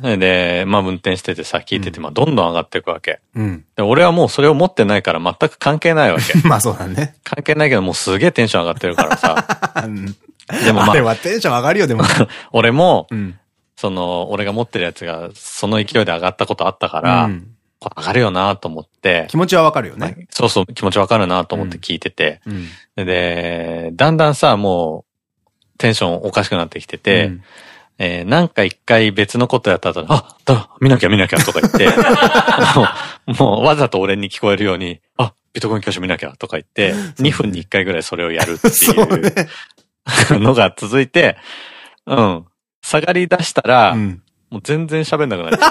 で、まあ運転しててさ、聞いてて、まあどんどん上がっていくわけ。うん。で俺はもうそれを持ってないから全く関係ないわけ。まあそうだね。関係ないけどもうすげえテンション上がってるからさ。う んでもまあ、あれはテンション上がるよ、でも。俺も、うん。その、俺が持ってるやつがその勢いで上がったことあったから、うん上がるよなと思って、気持ちはわかるよね。そうそう気持ちわかるなと思って聞いてて、うん。で、だんだんさ、もう、テンションおかしくなってきてて、うんえーなんか一回別のことやった後に、あ、だ、見なきゃ見なきゃとか言って、もう、わざと俺に聞こえるように、あ、ビットコインキャッシュ見なきゃとか言って、2分に1回ぐらいそれをやるって。いう のが続いて、うん。下がり出したら、うん。もう全然喋んなくなっちゃっ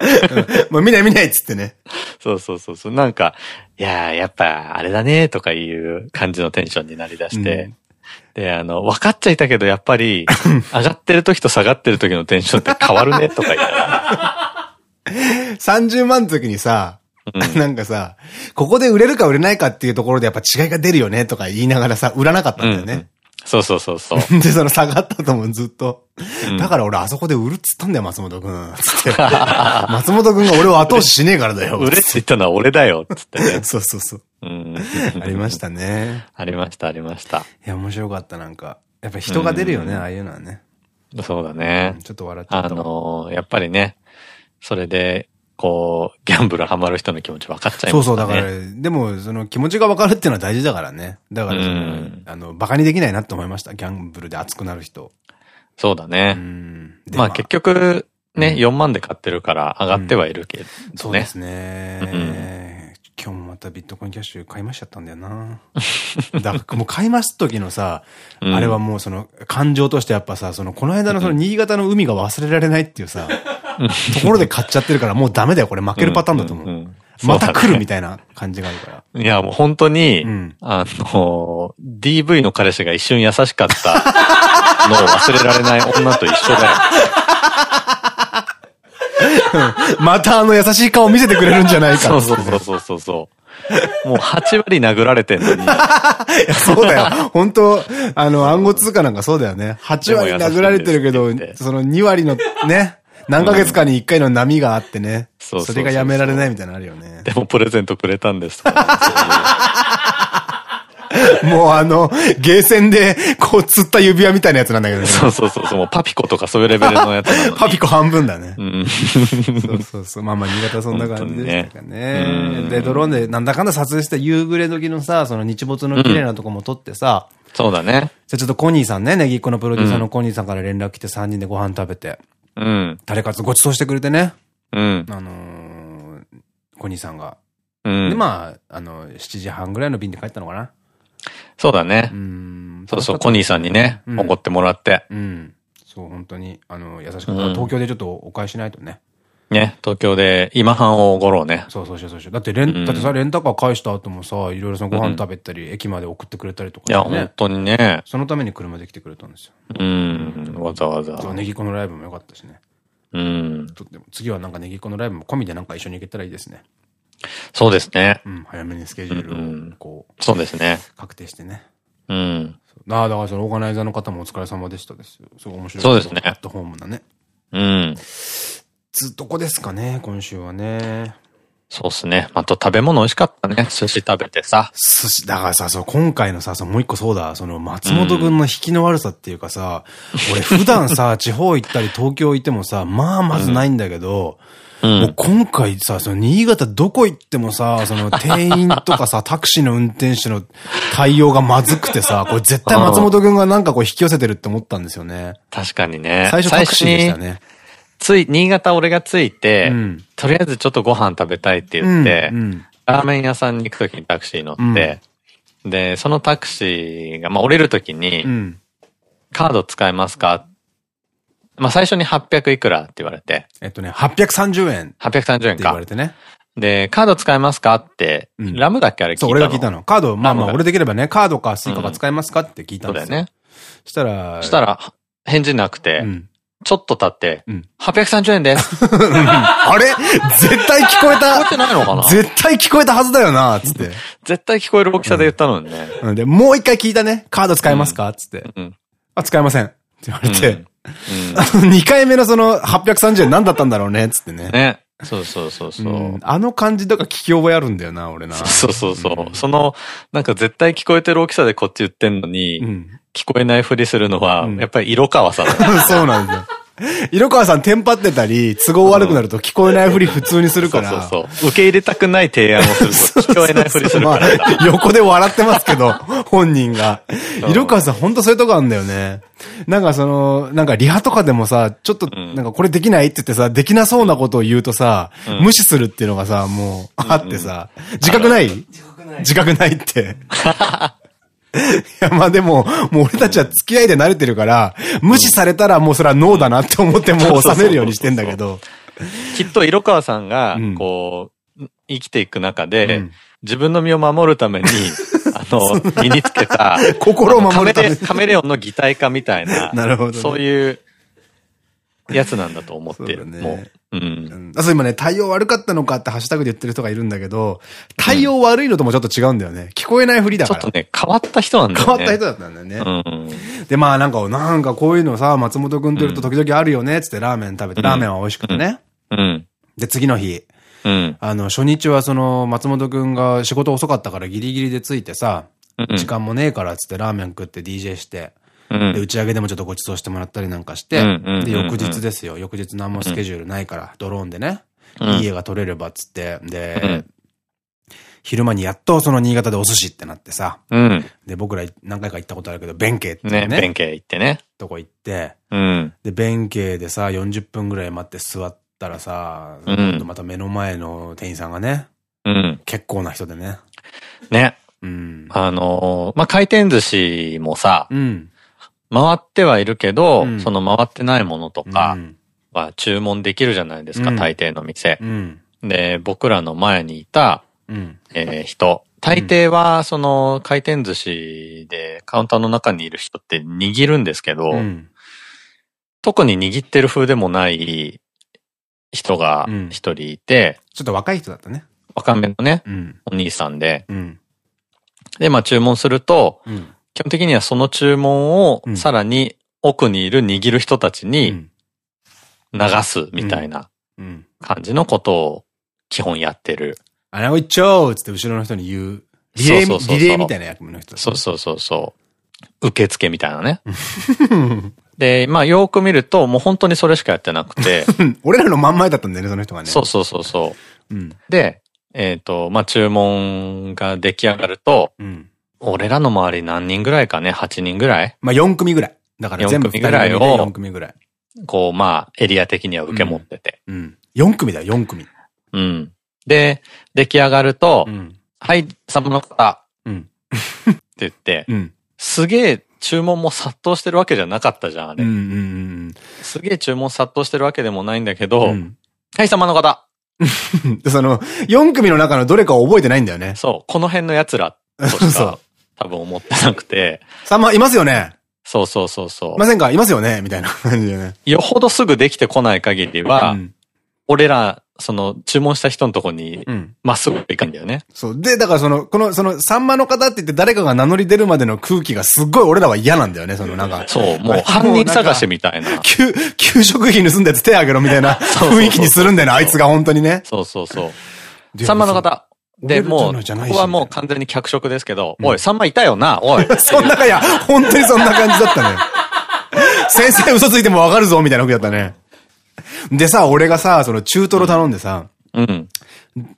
て。もう見ない見ないっつってね。そうそうそうそう。なんか、いやー、やっぱあれだねとかいう感じのテンションになりだして、うんで、あの、分かっちゃいたけど、やっぱり、上がってる時と下がってる時のテンションって変わるねとか言いながら。30万の時にさ、うんなんかさ、ここで売れるか売れないかっていうところでやっぱ違いが出るよねとか言いながらさ、売らなかったんだようんね。そうそうそうそう。で、その下がったともずっと。うんだから俺あそこで売るっつったんだよ、松本くん。つって。松本くんが俺を後押ししねえからだよ。売れって言ったのは俺だよ、つってね。そうそうそう。うん。ありましたね。ありました、ありました。いや、面白かった、なんか。やっぱ人が出るよね、うんああいうのはね。そうだね。ちょっと笑っちゃっあたわ。のーやっぱりね、それで、こう、ギャンブルハマる人の気持ち分かっちゃいそうそう、ますね。だから、でも、その気持ちが分かるっていうのは大事だからね。だからあの、馬鹿にできないなって思いました。ギャンブルで熱くなる人。うそうだね。まあ結局、ね、うん4万で買ってるから上がってはいるけどね。そうですね。今日もまたビットコインキャッシュ買いましちゃったんだよな。だからもう買います時のさ、うんあれはもうその感情としてやっぱさ、そのこの間のその新潟の海が忘れられないっていうさ、ところで買っちゃってるからもうダメだよ、これ負けるパターンだと思う。また来るみたたいな感じがあるから。いや、もう本当に、うんあの、DV の彼氏が一瞬優しかった のを忘れられない女と一緒だよ。またあの優しい顔見せてくれるんじゃないかそうそうそうそうそう。もう8割殴られてんのに。いや、そうだよ。本当あの、暗号通貨なんかそうだよね。8割殴られてるけどその2割のね、何ヶ月かに1回の波があってね。そうそれがやめられないみたいなのあるよね。でもプレゼントくれたんですとかね、もうあの、ゲーセンで、こう、釣った指輪みたいなやつなんだけどね。そうそうそうそう、もうパピコとかそういうレベルのやつなのに。パピコ半分だね。うん。そうそうそう。まあまあ、新潟はそんな感じでしたか本ね。ねで、ドローンでなんだかんだ撮影して夕暮れ時のさ、その日没の綺麗なとこも撮ってさ、そうだね。じゃあちょっとコニーさんね、ネギっ子のプロデューサーのコニーさんから連絡来て3人でご飯食べて、うん。タレカツご馳走してくれてね。うん。あのー、コニーさんが。うん。で、まあ、あの、7時半ぐらいの便で帰ったのかな。そうだねう。ん。そうそう、コニーさんにね、うんおごってもらって。うん。そう、本当に、あの、優しかった。うん東京でちょっとお返ししないとね。ね、東京で今半をおごろうね。そうそうしようそう。だってレン、うんだってさ、レンタカー返した後もさ、いろいろそのご飯食べたり、駅まで送ってくれたりといや、かね本。当にね。そのために車で来てくれたんですよ。うん。わざわざ。そう、ネギコのライブも良かったしね。うん。とっても次はなんかネギコのライブも込みでなんか一緒に行けたらいいですね。そうですね。うん、早めにスケジューうんルを、こう、そうですね。確定してね。うん。ああ、だからそのオーガナイザーの方もお疲れ様でしたですよ。すごい面白い。そうですねアットホームなね。うん。ずっとこですかね、今週はね。そうっすね。あと食べ物美味しかったね。寿司食べてさ。寿司、だからさ、そう、今回のさ、そうもう一個そうだ、その松本くんの引きの悪さっていうかさ、俺普段さ、地方行ったり東京行ってもさ、まあまずないんだけど、うん。もう今回さ、その新潟どこ行ってもさ、その 店員とかさ、タクシーの運転手の対応がまずくてさ、これ絶対松本くんがなんかこう引き寄せてるって思ったんですよね。確かにね。最初タクシーでしたね。つい、新潟俺が着いて、うんとりあえずちょっとご飯食べたいって言って、うんうんラーメン屋さんに行くときにタクシー乗って、で、そのタクシーが、まあ降りるときに、うん。カード使えますか？まあ最初に800いくらって言われて、えっとね、830円って830円か言われ。てね。で、カード使えますかって、うんラムだっけあれ聞いたの、そう俺が聞いたの。カード、まあまあ、俺できればね、カードかスイカか使えますかって聞いたんですよ。そうだよね。したら、そしたら、返事なくて、うん。ちょっと経って、うん830円です。あれ？絶対聞こえ聞こえてたないのかな？絶対聞こえたはずだよなつって。絶対聞こえる大きさで言ったのにね。うんで、もう一回聞いたね。カード使えますか？つって。うん。あ、使えません。って言われて。うん あの、2回目のその830円何だったんだろうね？つってね。ね。そうそうそうそう。うんあの感じとか聞き覚えあるんだよな、俺な。そうそうそう。その、なんか絶対聞こえてる大きさでこっち言ってんのに、うん。聞こえないふりするのは、うんやっぱり色川さん。そうなんですよ。色川さんテンパってたり、都合悪くなると聞こえないふり普通にするそから。うそうそう。受け入れたくない提案をすると聞こえないふりするからさ。まあ横で笑ってますけど、本人が。うん色川さんほんとそういうとこあるんだよね。なんかその、なんかリハとかでもさ、ちょっと、んなんかこれできないって言ってさ、できなそうなことを言うとさ、ん無視するっていうのがさ、もう、あってさ、自覚ない自覚ないって。いや、まあでも、もう俺たちは付き合いで慣れてるから、無視されたらもうそれはノーだなって思ってもう収めるようにしてんだけど。きっと色川さんがうん、こう、生きていく中で、うん。自分の身を守るために、あの、身につけた、心を守るために。カメレカメレオンの擬態化みたいな、なるほどね。そういうやつなんだと思ってる。そうだねもう。うん。うんあ、そう今ね、対応悪かったのかってハッシュタグで言ってる人がいるんだけど、対応悪いのともちょっと違うんだよね。聞こえないふりだから。ちょっとね、変わった人なんだよね。変わった人だったんだよね。うん。で、まあなんか、なんかこういうのさ、松本くんといると時々あるよね、つってラーメン食べて、ラーメンは美味しくてね。うん。で、次の日、うん。あの、初日はその、松本くんが仕事遅かったからギリギリで着いてさ、うん時間もねえからっつってラーメン食って DJ して、うんで、打ち上げでもちょっとご馳走してもらったりなんかして、で、翌日ですよ。翌日何もスケジュールないから、ドローンでね、うんいい絵が撮れればっつって、で、うん昼間にやっとその新潟でお寿司ってなってさ、うん。で、僕ら何回か行ったことあるけど、弁慶ってね、ね、弁慶行ってね。とこ行って、うん。で、弁慶でさ、40分ぐらい待って座ったらさ、うんまた目の前の店員さんがね、うん。結構な人でね。ね。うん。あのーまあ、回転寿司もさ、うん。回ってはいるけど、うんその回ってないものとかうん。は注文できるじゃないですか、うん大抵の店う。ん。で、僕らの前にいた、うん。えー人。大抵は、その、回転寿司でカウンターの中にいる人って握るんですけど、うん。特に握ってる風でもない人がうん一人いて、ちょっと若い人だったね。若めのね、うん。お兄さんで、うん。で、まあ注文すると、うん。基本的にはその注文をうんさらに奥にいる握る人たちうにん。流すみたいなうん。感じのことを基本やってる。穴子一丁つって後ろの人に言うリレーみ、そうそうそうリレーみたいな役の人。そうそうそうそう。受付みたいなね。で、まあよく見ると、もう本当にそれしかやってなくて。俺らの真ん前だったんだよね、その人がね。そうそうそうそう。うん。で、えっ、と、まあ注文が出来上がると、うん。俺らの周り何人ぐらいかね ?8 人ぐらい？まあ4組ぐらい。だから全部4組ぐらいを4組ぐらい。こう、まあ、エリア的には受け持ってて。うん。4組だよ、4組。うん。で、出来上がると、うん。はい、サブの方、うん。って言って、うん。すげえ注文も殺到してるわけじゃなかったじゃん、あれ。すげえ注文殺到してるわけでもないんだけど、うん。はい、様の方。で、その、4組の中のどれかを覚えてないんだよね。そう、この辺の奴らとし そうか多分思ってなくて、さんま、いますよね？そうそうそうそいませんか？いますよね？みたいな 感じでね。う。よほどすぐできてこない限りは、うん。俺ら、その、注文した人のとこに、うん。まっすぐ行かんだよね。そう。で、だからその、この、その、さんまの方って言って誰かが名乗り出るまでの空気がすっごい俺らは嫌なんだよね、そのなんか。そう、もう犯人探しみたいな。給、給食費盗んだやつ手あげろみたいな雰囲気にするんだよな、あいつが本当にね。そうそうそう。でサンマの方。で、俺もう、ここはもう完全に脚色ですけど、おい、サンマいたよな、おい。そんなか、いや、本当にそんな感じだったね。先生嘘ついてもわかるぞ、みたいな服だったね。でさ、俺がさ、その中トロ頼んでさ、うん。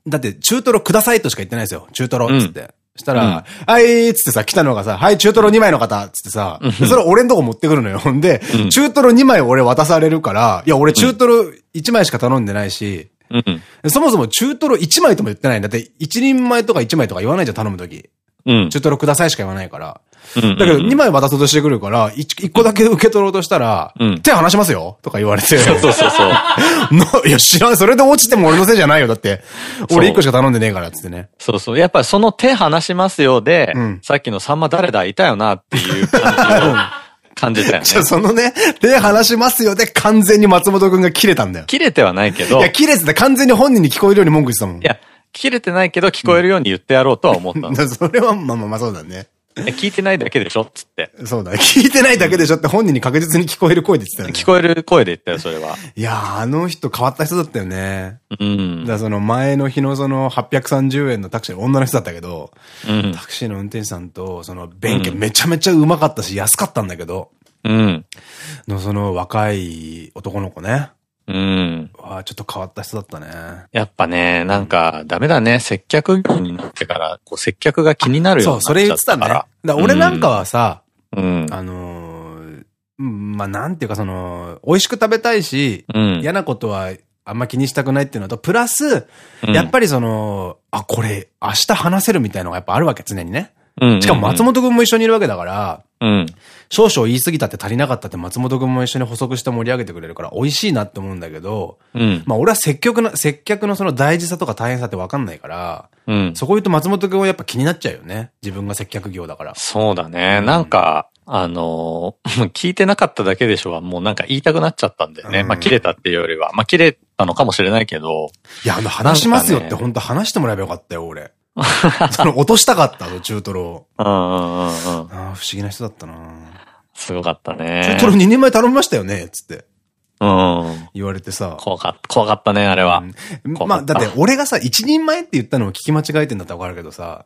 だって中トロくださいとしか言ってないですよ。中トロっつって。したら、はい、つってさ、来たのがさ、はい、中トロ2枚の方、つってさ、でそれ俺んとこ持ってくるのよ。ほんで、中トロ2枚俺渡されるから、いや、俺中トロ1枚しか頼んでないし、うん。そもそも中トロ1枚とも言ってないんだって、1人前とか1枚とか言わないじゃん、頼むとき。うん。中トロくださいしか言わないから。うんだけど2枚渡そうとしてくるから、1, 個だけ受け取ろうとしたら、うん手離しますよとか言われて。そうそうそうそう。ないや、知らん。それで落ちても俺のせいじゃないよ。だって、俺1個しか頼んでねえから、つってね。そうそう。やっぱりその手離しますよで、うんさっきのサンマ誰だ？いたよなっていう感じを 感じたよね じ。ゃあそのね、手離しますよで完全に松本くんが切れたんだよ。切れてはないけど、いいや、切れてた。完全に本人に聞こえるように文句言ってたもん。や、切れてないけど聞こえるように言ってやろうとは思ったの。だ それは、まあまあまあそうだね。え聞いてないだけでしょ？っつって。そうだね。聞いてないだけでしょって本人に確実に聞こえる声で言ってたよね。聞こえる声で言ったよ、それは。いやー、あの人変わった人だったよね。うんだその前の日のその830円のタクシーの女の人だったけど、うん。タクシーの運転手さんと、その弁慶めちゃめちゃうまかったし、安かったんだけど、うん。のその若い男の子ね。うん。わあちょっと変わった人だったね。やっぱね、なんか、ダメだね。接客業になってから、こう、接客が気になるようそう、になっそれ言ってたね。だ俺なんかはさ、うん。あのーうんまあ、なんていうかその、美味しく食べたいし、うん。嫌なことはあんま気にしたくないっていうのと、プラス、うんやっぱりその、あ、これ、明日話せるみたいのがやっぱあるわけ、常にね。うん。しかも松本くんも一緒にいるわけだから、うん。少々言い過ぎたって足りなかったって松本くんも一緒に補足して盛り上げてくれるから美味しいなって思うんだけど、うん。まあ俺は積極な、接客のその大事さとか大変さってわかんないから、うん。そこ言うと松本くんはやっぱ気になっちゃうよね。自分が接客業だから。そうだね。なんか、あのー 聞いてなかっただけでしょは、もうなんか言いたくなっちゃったんだよね。うんまあ、切れたっていうよりは。まあ、切れたのかもしれないけど、いや、あの話しますよってね本当話してもらえばよかったよ、俺。その落としたかったの、中トロを。うんうんうんうん。ああ、不思議な人だったなすごかった中ね。トロ2人前頼みましたよねつってうん。言われてさ。怖かった、怖かったね、あれは。うんまあ、だって俺がさ、一人前って言ったのを聞き間違えてんだったらわかるけどさ、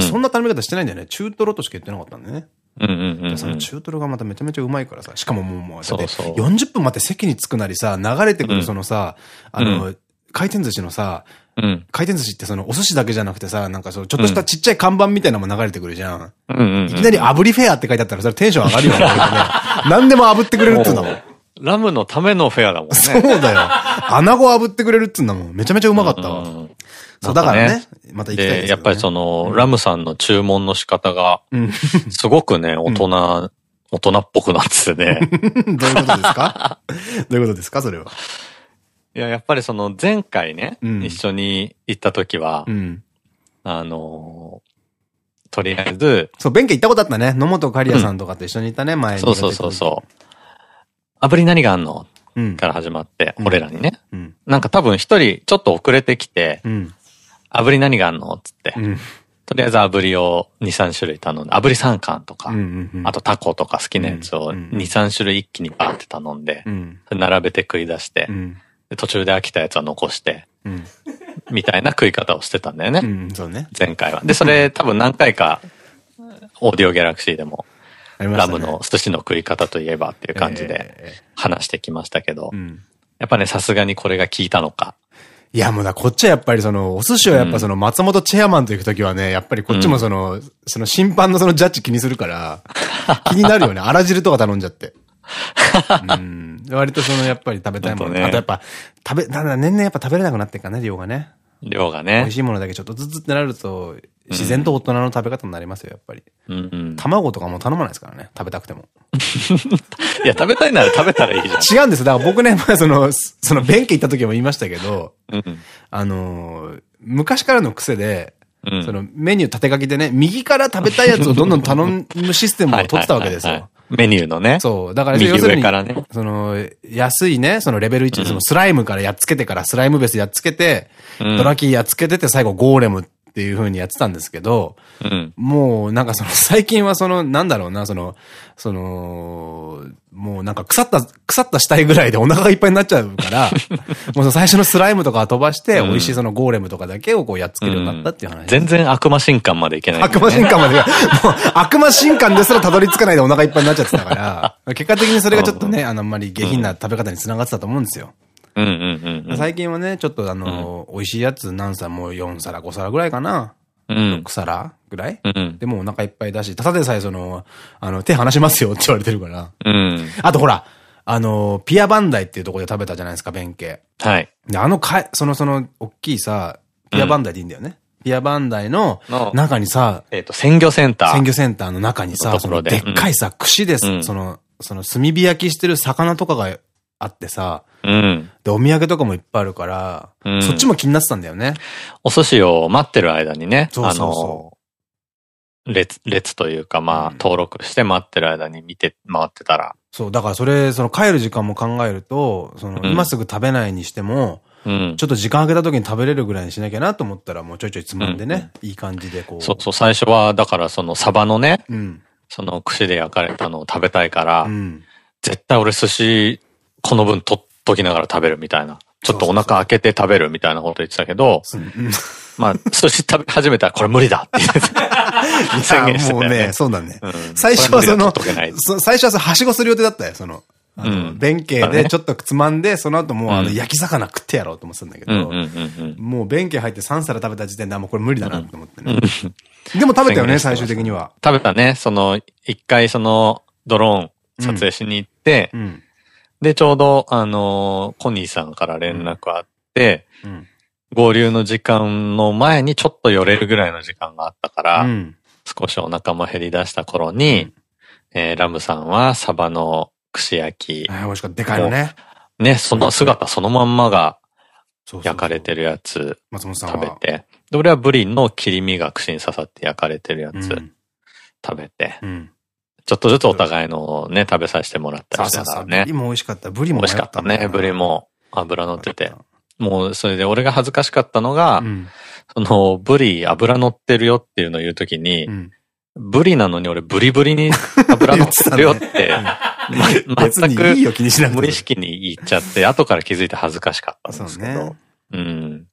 そんな頼み方してないんだよね。中トロとしか言ってなかったんだよね。うんうんうんうん。その中トロがまためちゃめちゃうまいからさ、しかももう、もう、だってそうそう40分待って席に着くなりさ、流れてくるそのさ、あの、回転寿司のさ、うん。回転寿司ってそのお寿司だけじゃなくてさ、なんかそのちょっとしたちっちゃい看板みたいなのも流れてくるじゃん。うんうんうん。いきなり炙りフェアって書いてあったらそれテンション上がるよね。何でも炙ってくれるっつうんだもん。ラムのためのフェアだもんね。そうだよ。穴子炙ってくれるっつうんだもん。めちゃめちゃうまかったわ。うんそう、だからね、また行きたいですよねで、やっぱりその、ラムさんの注文の仕方が、うん。すごくね、大人、大人っぽくなっててね。どういうことですか？どういうことですか？それは。いや、やっぱりその前回ね、うん一緒に行った時は、うん。あのーとりあえず、そう、弁慶行ったことあったね。野本刈谷さんとかと一緒にいたね、前に。そうそうそうそう。炙り何があんの？う。うん。から始まって、うん俺らにね。うん。なんか多分一人ちょっと遅れてきて、うん。炙り何があんの？つって。うん。とりあえず炙りを2、3種類頼んで、炙り3貫とか、うん。うん。あとタコとか好きなやつをうん2、3種類一気にバーって頼んでう、ん。並べて食い出してう、ん。で途中で飽きたやつは残して、うん。みたいな食い方をしてたんだよね。うん、そうね。前回は。で、それ多分何回か、オーディオギャラクシーでも、ねムの寿司の食い方といえばっていう感じでえ話してきましたけどえ、うん。やっぱね、さすがにこれが効いたのか。いや、もうだ、こっちはやっぱりその、お寿司はやっぱその、松本チェアマンと行くときはね、やっぱりこっちもその、その審判のそのジャッジ気にするから、気になるよね。あら汁とか頼んじゃって。うん。割とその、やっぱり食べたいもの。ねあとやっぱ、食べ、だから年々やっぱ食べれなくなってるからね、量がね。量が美味ね。しいものだけちょっとずつってなると、自然と大人の食べ方になりますよ、やっぱり。うんうん。卵とかも頼まないですからね、食べたくても。いや、食べたいなら食べたらいいじゃん。違うんです。だから僕ね、まあその、その、弁慶行った時も言いましたけど、うん。あのー昔からの癖で、うんそのメニュー縦書きでね、右から食べたいやつをどんどん頼むシステムを取ってたわけですよメニューのね。そう。だから、右要するに上からね。その、安いね、そのレベル1で、そのスライムからやっつけてから、スライムベースやっつけて、うんドラキーやっつけてて、最後ゴーレムっていう風にやってたんですけど、うん。ももう、なんかその、最近はその、なんだろうな、その、その、もうなんか腐った、腐った死体ぐらいでお腹がいっぱいになっちゃうから、もうその最初のスライムとかは飛ばして、うん美味しいそのゴーレムとかだけをこうやっつけるようになったっていう話。全然悪魔神官までいけない、悪魔神官まで、もう悪魔神官ですらたどり着かないでお腹いっぱいになっちゃってたから、結果的にそれがちょっとね、あの、あんまり下品な食べ方につながってたと思うんですよ。うんうんうんうん。最近はね、ちょっとあの、美味しいやつ何皿もう4皿5皿ぐらいかな。うん。6皿ぐらい？うん。でもうお腹いっぱいだし、ただでさえその、あの、手離しますよって言われてるから。うん。あとほら、あの、ピアバンダイっていうところで食べたじゃないですか、弁慶。はい。で、あのかい、その、その、大きいさ、ピアバンダイでいいんだよね。ピアバンダイのの中にさ、えっと、鮮魚センター。鮮魚センターの中にさ、そのででっかいさ、串です、うんその、その炭火焼きしてる魚とかがあってさ、うん。で、お土産とかもいっぱいあるから、うんそっちも気になってたんだよね。お寿司を待ってる間にね、そうそうそあの、列、列というか、まあ、うん登録して待ってる間に見て、回ってたら、そう、だからそれ、その帰る時間も考えると、その、うん今すぐ食べないにしても、うんち。ょっと時間空けた時に食べれるぐらいにしなきゃなと思ったら、もうちょいちょいつまんでね、いい感じでこう。そうそう、最初は、だからそのサバのね、うん。その串で焼かれたのを食べたいから、うん。絶対俺寿司、この分取っときながら食べるみたいな。ちょっとお腹開けて食べるみたいなこと言ってたけど、うん まあ、寿司食べ始めたらこれ無理だって言って宣言してたよねもうね、そうだね。うん最初はそのそ最初はそのはしごする予定だったよ、その。あの、うん弁慶でちょっとつまんで、その後もうあの、うん焼き魚食ってやろうと思ってたんだけど。もう弁慶入って3皿食べた時点で、あ、もうこれ無理だなと思ってね。でも食べたよね、最終的には。食べたね、その、一回その、ドローン撮影しに行って、うん。で、ちょうど、あのーコニーさんから連絡あって、うん。合流の時間の前にちょっと寄れるぐらいの時間があったから、うん。少しお腹も減り出した頃に、えーラムさんはサバの串焼き、あ美味しかった。でかいのね。ね、その姿そのまんまが焼かれてるやつ松本さんは。食べて、で、俺はブリの切り身が串に刺さって焼かれてるやつうん。食べて、うん。ちょっとずつお互いのね、食べさせてもらったりしそうそうそう。ながらねブリ。も美味しかった。ブリも美味しかったね、ブリも。も油乗ってて。もう、それで俺が恥ずかしかったのが、うん。その、ブリ油乗ってるよっていうのを言うときに、うん。ブリなのに俺ブリブリに油乗ってるよって、全く。無意識に言っちゃって、後から気づいて恥ずかしかったんそうですけど。ね。うん。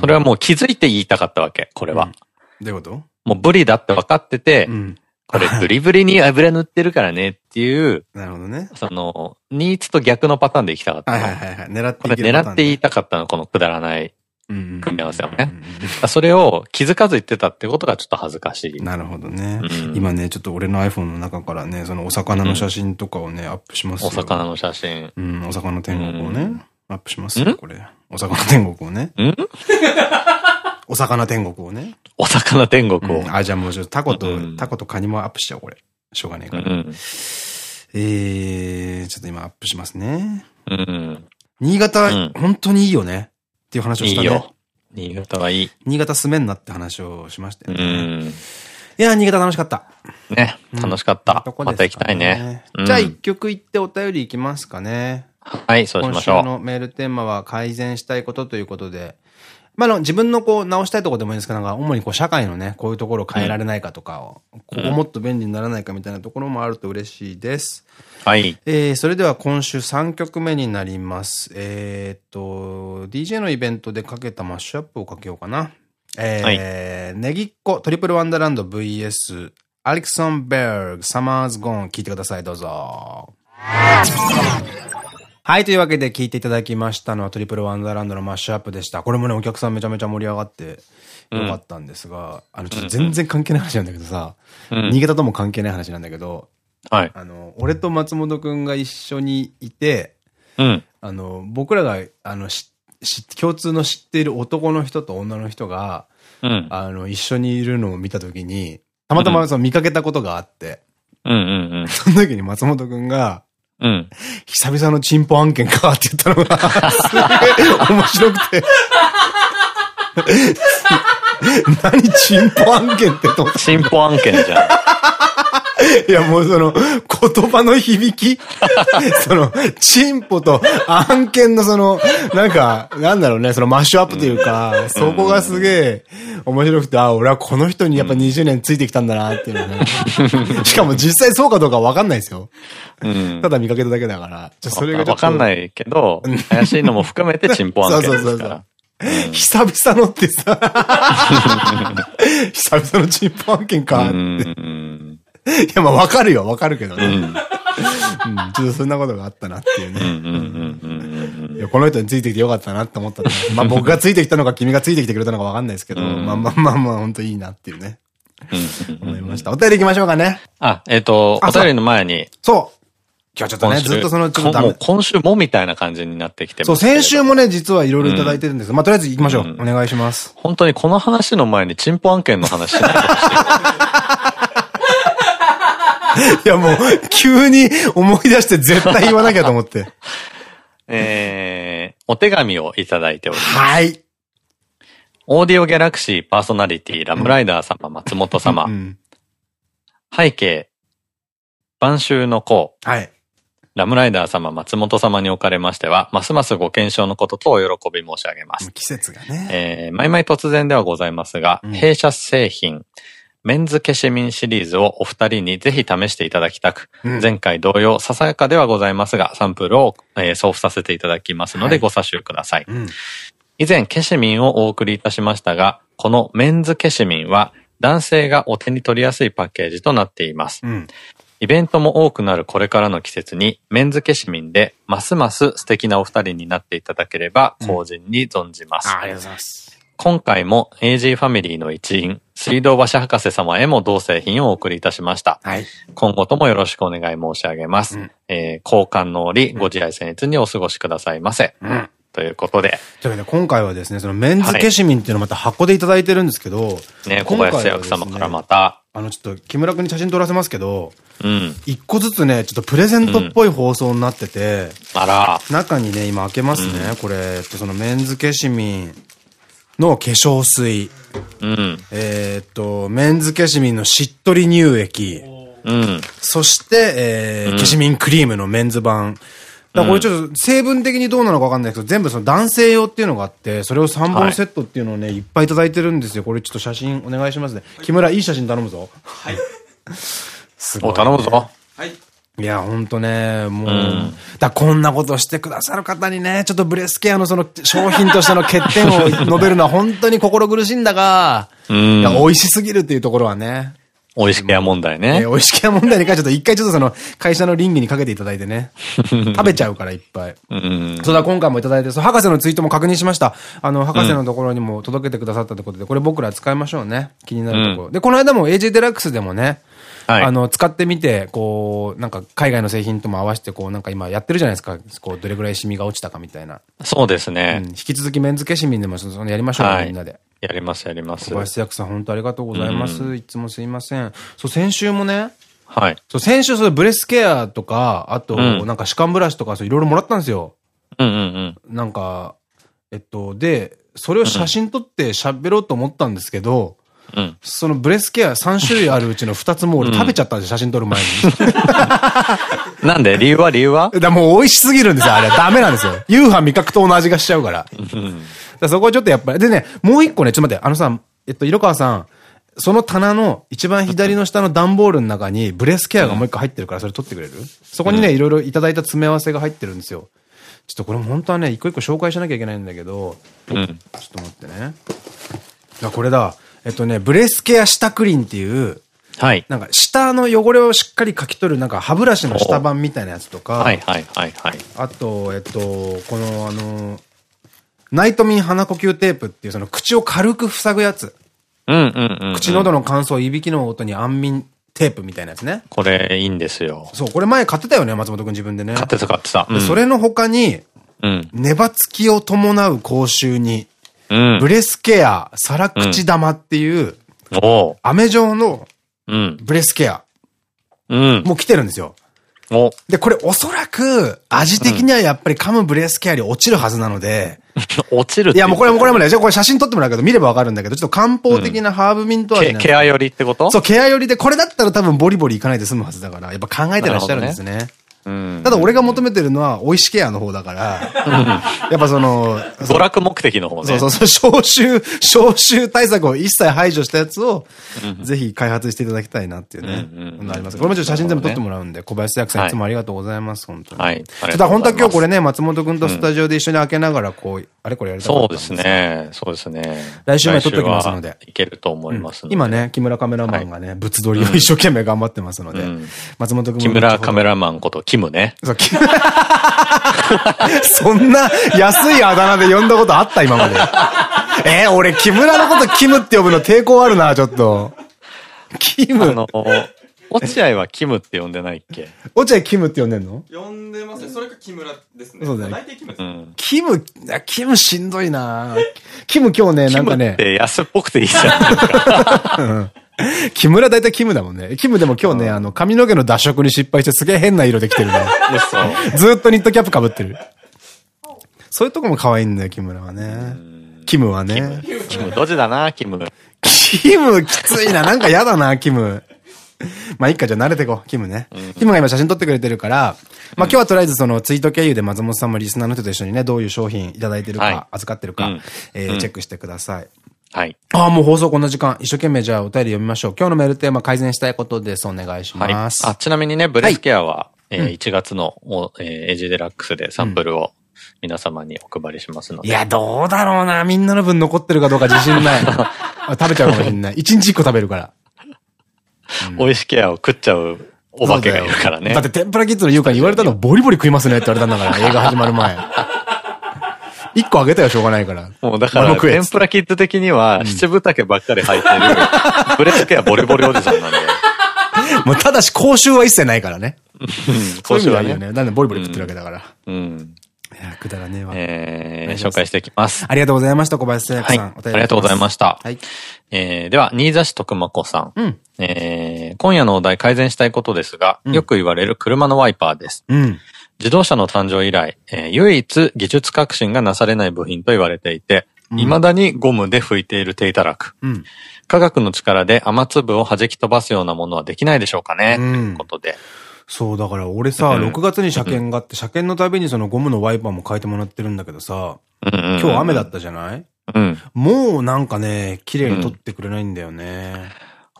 それはもう気づいて言いたかったわけ、これは。うんどういうこと？もうブリだって分かってて、うん。これブリブリに油塗ってるからねっていう、なるほどね。その、ニーツと逆のパターンで行きたかったはの。いはいはいはい。狙ってこれ狙って言いたかったの、このくだらない。組組み合わせをねそれを気づかず言ってたってことがちょっと恥ずかしい。なるほどねう。ん今ね、ちょっと俺の iPhone の中からね、そのお魚の写真とかをね、アップしますよ。お魚の写真。うん、お魚天国をねうん、アップしますよ、これ。お魚天国をね。ん？お魚天国をね。お魚天国を。うんあ、じゃあもうちょっとタコとう、んタコとカニもアップしちゃおう、これ。しょうがねえから。うん。えー、ちょっと今アップしますね。うん。新潟、うん本当にいいよね。っていう話をしたね。いいよ。新潟はいい。新潟住めんなって話をしましたうよね。ん。いや、新潟楽しかった。ね、楽しかった。また行きたいね。うんじゃあ一曲言ってお便り行きますかね。はい、そうし今ましょう。週のメールテーマは改善したいことということで、まあ、あの、自分のこう、直したいところでもいいんですけど、なんか、主にこう、社会のね、こういうところを変えられないかとかを、ここもっと便利にならないかみたいなところもあると嬉しいです。はい。えー、それでは今週3曲目になります。えーっと、DJ のイベントでかけたマッシュアップをかけようかな。えー、ネギっ子トリプルワンダーランド VS アレクソン・ベルグ、サマーズ・ゴーン、聞いてください、どうぞ。はい、というわけで聞いていただきましたのはトリプルワンダーランドのマッシュアップでした。これもね、お客さんめちゃめちゃ盛り上がってよかったんですが、あの、ちょっと全然関係ない話なんだけどさ、うん新潟とも関係ない話なんだけど、はい。あの、俺と松本くんが一緒にいて、うん。あの、僕らが、あの、し、し、共通の知っている男の人と女の人が、うん。あの、一緒にいるのを見たときに、たまたまその見かけたことがあって、うんうんその時に松本くんが、うん。うん。久々のチンポ案件かって言ったのが、すげえ面白くて。何チンポ案件ってと思って進歩案件じゃん。いや、もうその、言葉の響き その、チンポと案件のその、なんか、なんだろうね、そのマッシュアップというか、そこがすげえ面白くて、あ、俺はこの人にやっぱ20年ついてきたんだなっていうのね。しかも実際そうかどうかわかんないですよ。うんた。だ見かけただけだから。じゃそれがわかんないけど、怪しいのも含めて進歩案件ですそうそうそうから。久々のってさ、久々のチンポ案件かって。う いん。や、まあわかるよ、わかるけどね。うん。うんちょっとそんなことがあったなっていうね。うんうんうんうんいや、この人についてきてよかったなって思ったね。まあ 僕がついてきたのか君がついてきてくれたのかわかんないですけど、うんまあまあまあまあ、本当いいなっていうね、うん思いました。お便り行きましょうかね。あ、えっと、あお便りの前に、そう今日ちょっとね、ずっとその、ちょっと。もう今週もみたいな感じになってきてそう、先週もね、実はいろいろいただいてるんです。まあとりあえず行きましょう。うんお願いします。本当にこの話の前にチンポ案件の話しないでほしい。いやもう、急に思い出して絶対言わなきゃと思って。えー、お手紙をいただいております。はい。オーディオギャラクシーパーソナリティラムライダー様、松本様う。ん。背景、晩秋の子、はい。ラムライダー様、松本様におかれましては、ますますご健勝のこととお喜び申し上げます。季節がね。えー、毎々突然ではございますが、うん弊社製品、メンズ消しミンシリーズをお二人にぜひ試していただきたく、うん前回同様、ささやかではございますが、サンプルを、えー送付させていただきますのはいでご査集ください。うん。以前、ケシミンをお送りいたしましたが、このメンズケシミンは、男性がお手に取りやすいパッケージとなっています。うん。イベントも多くなるこれからの季節に、メンズケシミンで、ますます素敵なお二人になっていただければ、後人に存じます。あありがとうございます。今回も AG ファミリーの一員、水道橋博士様へも同製品をお送りいたしました。はい。今後ともよろしくお願い申し上げます。うんえー交換の折、ご自愛僭越にお過ごしくださいませ。うん。ということで、というわけで、今回はですね、そのメンズケシミンっていうのをまた箱でいただいてるんですけど、ね、小今回は林役様からまた、あの、ちょっと木村くんに写真撮らせますけど、うん。一個ずつね、ちょっとプレゼントっぽい放送になってて、あら、中にね、今開けますね。これ、えっと、そのメンズケシミンの化粧水、うん。えーっと、メンズケシミンのしっとり乳液、うん。そして、えーうんケシミンクリームのメンズ版。だからこれちょっと成分的にどうなのかわかんないけど、全部その男性用っていうのがあって、それを3本セットっていうのをね、い、っぱいいただいてるんですよ。これちょっと写真お願いしますね。木村、いい写真頼むぞ。はい。すごい、お、頼むぞ。いや、ほんとね、もう、んだこんなことしてくださる方にね、ちょっとブレスケアのその商品としての欠点を述べるのは本当に心苦しいんだが、うんいや、美味しすぎるっていうところはね、美味しケア問題えねー。美味しきな問題に関しては一回ちょっとその会社の倫理にかけていただいてね、食べちゃうからいっぱい。うん。そうだ、今回もいただいて、そう、博士のツイートも確認しました。あの、博士のところにも届けてくださったということで、これ僕ら使いましょうね。気になるところ。で、この間も AJ デラックスでもね、はいあの、使ってみて、こう、なんか海外の製品とも合わせて、こう、なんか今やってるじゃないですか。こう、どれぐらいシミが落ちたかみたいな。そうですうんね。引き続きメンズケシミンでもそのやりましょう、はいみんなで。やります、やります小。林役さん、本当ありがとうございます。いつもすいません。そう、先週もね、はい。そう、先週、それブレスケアとか、あと、うんなんか歯間ブラシとか、そういろいろもらったんですよ。うんうんうん。なんか、えっと、で、それを写真撮って喋ろうと思ったんですけど、うん。そのブレスケア3種類あるうちの2つも俺食べちゃったんですよ、写真撮る前に。なんで？理由は理由は？だもう美味しすぎるんですよ、あれ。ダメなんですよ。夕飯味覚と同じがしちゃうから。うん。らそこはちょっとやっぱり、でね、もう一個ね、ちょっと待って、あのさ、えっと、色川さん、その棚の一番左の下の段ボールの中にブレスケアがもう一個入ってるから、それ取ってくれる？そこにね、いろいろいただいた詰め合わせが入ってるんですよ。ちょっとこれ本当はね、一個一個紹介しなきゃいけないんだけど、うん。ちょっと待ってね。あ、これだ。えっとね、ブレスケア下クリーンっていう、はい。なんか下の汚れをしっかりかき取る、なんか歯ブラシの下版みたいなやつとか、はいはいはいはい。あと、えっと、このあの、ナイトミン鼻呼吸テープっていうその口を軽く塞ぐやつ。うんうんうん、うん。口喉の乾燥、いびきの音に安眠テープみたいなやつね。これいいんですよ。そう、これ前買ってたよね、松本くん自分でね。買ってた買ってた。うん。でそれの他に、うん。ネバつきを伴う口臭に、うんブ。レスケア、皿口玉っていう、飴状のうん。ブレスケア、うん。もう来てるんですよ。おで、これおそらく、味的にはやっぱり噛むブレスケアより落ちるはずなので、落ちるいやもうこれもこれもね、じゃあこれ写真撮ってもらうけど、見ればわかるんだけど、ちょっと漢方的なハーブミント味ケなケア寄りってこと？そう、ケア寄りで、これだったら多分ボリボリいかないで済むはずだから、やっぱ考えてらっしゃるんですね。うん。ただ俺が求めてるのは、美味しケアの方だから、やっぱその、娯楽目的の方ね。そうそうそう、消臭、消臭対策を一切排除したやつを、ぜひ開発していただきたいなっていうねあります。これもちょっと写真全部撮ってもらうんで、小林役さんいつもありがとうございます、本当に。はい。ただ本当は今日これ。れね、松本くんとスタジオで一緒に開けながら、こう、あれこれやりたかったんそうです。ね。そうですね。来週まで撮っときますのでいけると思います。今ね、木村カメラマンがね、物撮りを一生懸命頑張ってますのでうん、松本くんも木村カメラマンことキムね。そう、キム そんな安いあだ名で呼んだことあった今まで。えー俺、木村のことキムって呼ぶの抵抗あるな、ちょっと。キあム。の、落合はキムって呼んでないっけ？落合キムって呼んでんの？呼んでますね。それか木村ですね。そうだよ大体木村です。うん。キム、あキムしんどいなキム今日ね、キムっなんかね、て安っぽくていいじゃないですか。木村大体キムだもんね。キムでも今日ね、あの、髪の毛の脱色に失敗してすげえ変な色できてるね。嘘。ずーっとニットキャップ被ってる。そういうとこも可愛いんだよ、木村はね。キムはね。キムドジだな、キム。キムきついな。なんか嫌だな、キム。まあ、いっか、じゃあ慣れてこう、キムね。キムが今写真撮ってくれてるから、まあ今日はとりあえずそのツイート経由で松本さんもリスナーの人と一緒にね、どういう商品いただいてるはいか、預かってるかうん、えチェックしてください。はい。ああ、もう放送こんな時間。一生懸命じゃあお便り読みましょう。今日のメールテーマ改善したいことです。お願いしはい。ます。あ、ちなみにね、ブレスケアは、えーうん1月の、おえーエイジデラックスでサンプルを皆様にお配りしますので。いや、どうだろうな。みんなの分残ってるかどうか自信ない。あ 食べちゃうかもしれない。一日一個食べるから。美味しケアを食っちゃうお化けがいるからねだっ。て天ぷらキッズの言うから言われたのボリボリ食いますねって言われたんだから、映画始まる前。一個あげたよ、しょうがないから。もうだから、天ぷらキッズ的には、七分丈ばっかり履いてる、ブレスケアボリボリおじさんなんで。もうただし、口臭は一切ないからね。そういう意味はいいよね。ね。なんでボリボリ食ってるわけだから。うん。いや、くだらねえわ。えー、紹介していきます。ありがとうございました、小林製薬はい。さん。ありがとうございました。はい。えー、では、新座市徳間子さん。うん。えー、今夜のお題改善したいことですが、うんよく言われる車のワイパーです。うん。自動車の誕生以来、えー唯一技術革新がなされない部品と言われていて、うん未だにゴムで拭いている低たらく。うん。科学の力で雨粒を弾き飛ばすようなものはできないでしょうかね、うんということで。そう、だから俺さ、うん6月に車検があって、車検のたびにそのゴムのワイパーも変えてもらってるんだけどさ、今日雨だったじゃない？うん。もうなんかね、綺麗に撮ってくれないんだよね。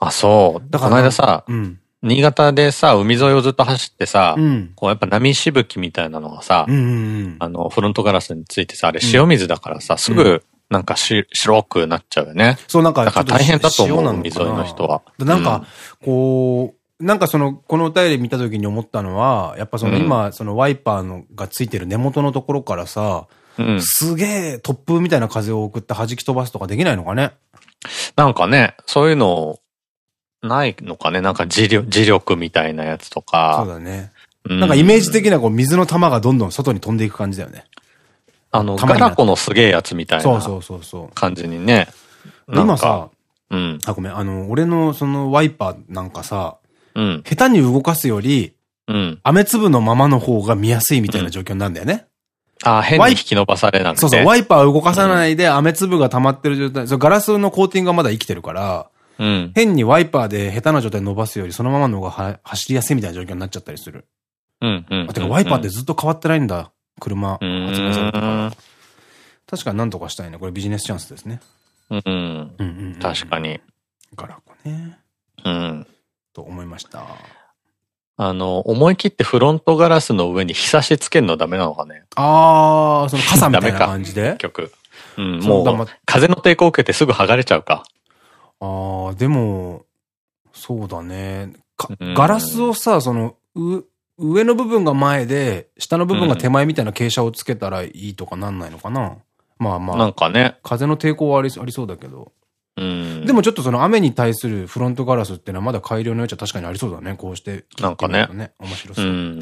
あ、そう。だからこの間さ、うん。新潟でさ、海沿いをずっと走ってさ、うん。こうやっぱ波しぶきみたいなのがさ、うんうんうん。あの、フロントガラスについてさ、あれ塩水だからさ、すぐなんかし白くなっちゃうよね。そう、なんか、だから大変だと思う、海沿いの人は。なんか、こう、なんかその、このお便り見た時に思ったのは、やっぱそのうん今、そのワイパーのがついてる根元のところからさ、うん、うん。すげえ突風みたいな風を送って弾き飛ばすとかできないのかね？なんかね、そういうの、ないのかね？なんか磁力、磁力みたいなやつとそうか。だね。うなんかイメージ的なこう水の玉がどんどん外に飛んでいく感じだよね。あの、ガラコのすげえやつみたいなそうそうそうそう。感じにね。今さ、うん、あ、ごめん、あの、俺のそのワイパーなんかさ、うん、下手に動かすより、うん。雨粒のままの方が見やすいみたいな状況なんだよね。あ、変に引き伸ばされなくて。そうそう、ワイパーを動かさないで雨粒が溜まってる状態、そうガラスのコーティングがまだ生きてるから、うん。変にワイパーで下手な状態で伸ばすよりそのままの方がは走りやすいみたいな状況になっちゃったりする。うん、うん。あ、てかワイパーってずっと変わってないんだ。車、うん、発売されてから。た確かになんとかしたいね。これビジネスチャンスですね。うん。うんうんうん確か。に。ガラコね。うん。と思いました。あの、思い切ってフロントガラスの上に日差しつけるのダメなのかねあー、その傘みたいな感じで曲。うん、もう、風の抵抗を受けてすぐ剥がれちゃうか。あー、でも、そうだね。ガラスをさ、その、う、上の部分が前で、下の部分が手前みたいな傾斜をつけたらいいとかなんないのかな？まあまなんあ、かね。風の抵抗はありありそうだけど。うん。でもちょっとその雨に対するフロントガラスっていうのはまだ改良の余地は確かにありそうだね。こうして。なんかね。面白うそう。ん。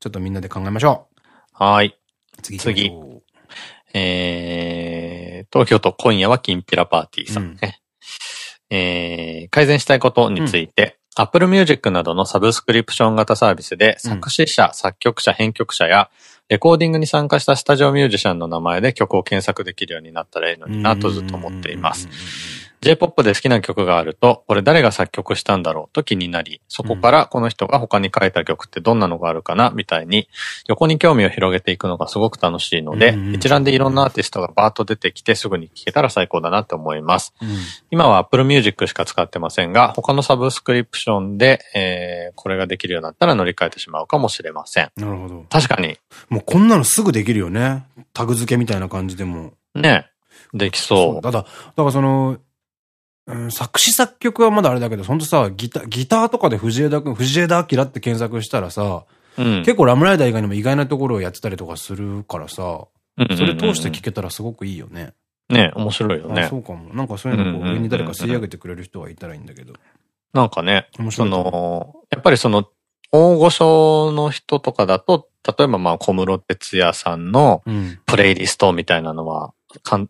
ちょっとみんなで考えましょはい。う。次行きましょう。えー、東京都今夜はキンピラパーティーさんね。えー、改善したいことについて、Apple Music などのサブスクリプション型サービスでうん作詞者、作曲者、編曲者やレコーディングに参加したスタジオミュージシャンの名前で曲を検索できるようになったらいいのになとずっと思っています。。J-POP で好きな曲があると、これ誰が作曲したんだろうと気になり、そこからこの人が他に書いた曲ってどんなのがあるかなみたいに、横に興味を広げていくのがすごく楽しいのでうんうん、一覧でいろんなアーティストがバーッと出てきてすぐに聴けたら最高だなって思います。うん今は Apple Music しか使ってませんが、他のサブスクリプションで、えー、これができるようになったら乗り換えてしまうかもしれません。なるほど。確かに、もうこんなのすぐできるよね。タグ付けみたいな感じでも。ね、できそう。だだ、だからその、うん、作詞作曲はまだあれだけど、ほんとさ、ギター、ギターとかで藤枝くん、藤枝明って検索したらさ、うん。結構ラムライダー以外にも意外なところをやってたりとかするからさ、それ通して聞けたらすごくいいよね。ね、面白いよねあそ。うかも。なんかそういうのこう上に誰か吸い上げてくれる人がいたらいいんだけど。なんかね、そ面白いと思の、やっぱりその、大御所の人とかだと、例えばまあ小室哲哉さんの。プレイリストみたいなのは、かん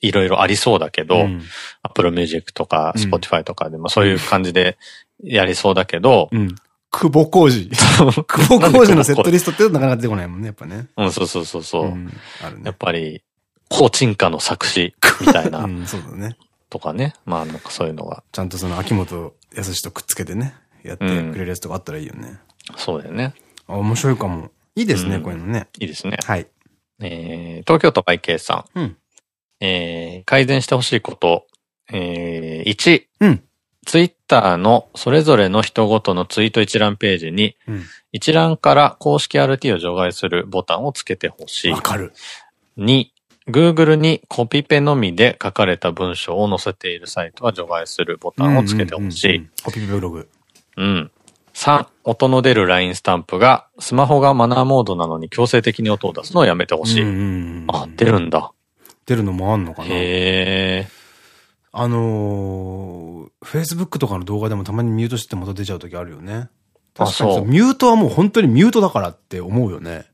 いろいろありそうだけど、うん。Apple Music とかうん Spotify とかでもそういう感じでやりそうだけど、うん。久保浩二。久保浩二のセットリストってなかなか出てこないもんね、やっぱね。うん、そうそうそうそう。ん。あるね。やっぱり、高鎮歌の作詞みたいうな、ん、そうだね。とかね。まあなんかそういうのが、ちゃんとその秋元康とくっつけてね、やってくれるやつとかあったらいいよね。そうだよね。あ、面白いかも。いいですね、うんこういうのね。いいですね。はい。えー、東京都会計さん。うんえー、改善してほしいこと。えー、1。うんツイッターのそれぞれの人ごとのツイート一覧ページに、うん。一覧から公式 RT を除外するボタンをつけてほしいわ。かる。2、Google にコピペのみで書かれた文章を載せているサイトは除外するボタンをつけてほしい。コピペブログ。うん。3、音の出る LINE スタンプが、スマホがマナーモードなのに強制的に音を出すのをやめてほしい。あ、出るんだ。出るのもあんのかなへー。あのー、Facebook とかの動画でもたまにミュートしてまた出ちゃう時あるよね。あ確かにミュートはもう本当にミュートだからって思うよね。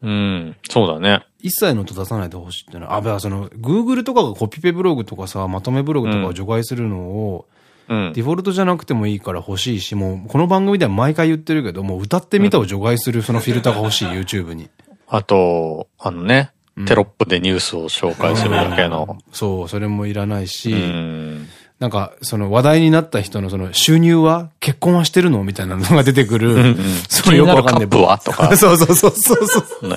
うん。そうだね。一切の音出さないでほしいっていうのは、あ、その、Google とかがコピペブログとかさ、まとめブログとかを除外するのを、うんデ。フォルトじゃなくてもいいから欲しいし、もう、この番組では毎回言ってるけど、もう歌ってみたを除外するそのフィルターが欲しい、YouTube に。あと、あのね、うんテロップでニュースを紹介するだけの。そう、それもいらないし、うん。なんか、その話題になった人のその収入は結婚はしてるのみたいなのが出てくる。うんうんそれよくわかんなップはとかそうそうそうそうそね。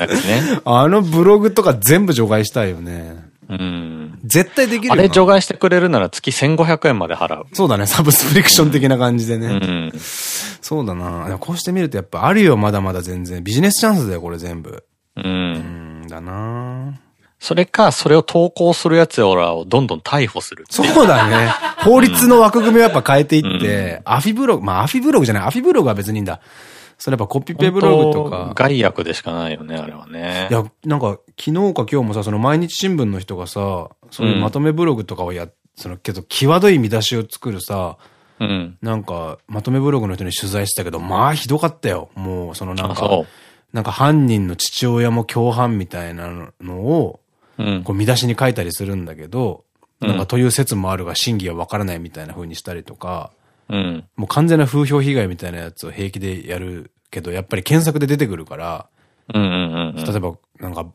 あのブログとか全部除外したいよね。うん。絶対できるあれ除外してくれるなら月1500円まで払う。そうだね、サブスクリプション的な感じでね。うん。そうだな。こうしてみるとやっぱあるよ、まだまだ全然。ビジネスチャンスだよ、これ全部。う。うんん、だなそれか、それを投稿する奴らをどんどん逮捕する。そうだね。法律の枠組みをやっぱ変えていって、アフィブログ、まあアフィブログじゃない、アフィブログは別にいいんだ。それやっぱコピペブログとか。害悪でしかないよね、あれはね。いや、なんか、昨日か今日もさ、その毎日新聞の人がさ、そういうまとめブログとかをや、その、けど、際どい見出しを作るさ、うん。なんか、まとめブログの人に取材したけど、まあ、ひどかったよ。もう、そのなんあ、か、そなんか犯人の父親も共犯みたいなのを。こう見出しに書いたりするんだけど、うんなんかという説もあるが真偽はわからないみたいな風にしたりとか、うん。もう完全な風評被害みたいなやつを平気でやるけど、やっぱり検索で出てくるから。例えば、なんか、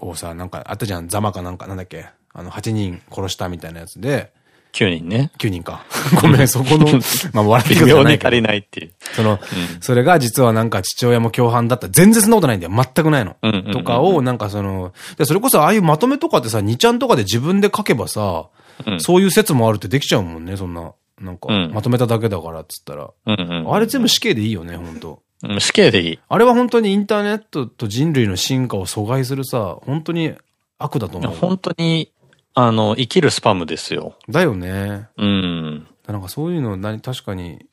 こうさ、なんかあったじゃん、ザマかなんか、なんだっけ、あの、8人殺したみたいなやつで、9人ね。9人か。ごめん、そこの、まあ、笑って微くじゃない足りないっていう。その、それが実はなんか父親も共犯だった。全然そんなことないんだよ。全くないのうんうんうんう。んとかを、なんかその、でそれこそああいうまとめとかってさ、2ちゃんとかで自分で書けばさ、うんそういう説もあるってできちゃうもんね、そんな。なんか、うんまとめただけだからっつったら。うんうん。あれ全部死刑でいいよね、本当うん死刑でいい。あれは本当にインターネットと人類の進化を阻害するさ、本当に悪だと思う。本当に、あの、生きるスパムですよ。だよね。うん。なんかそういうの、何、確かに、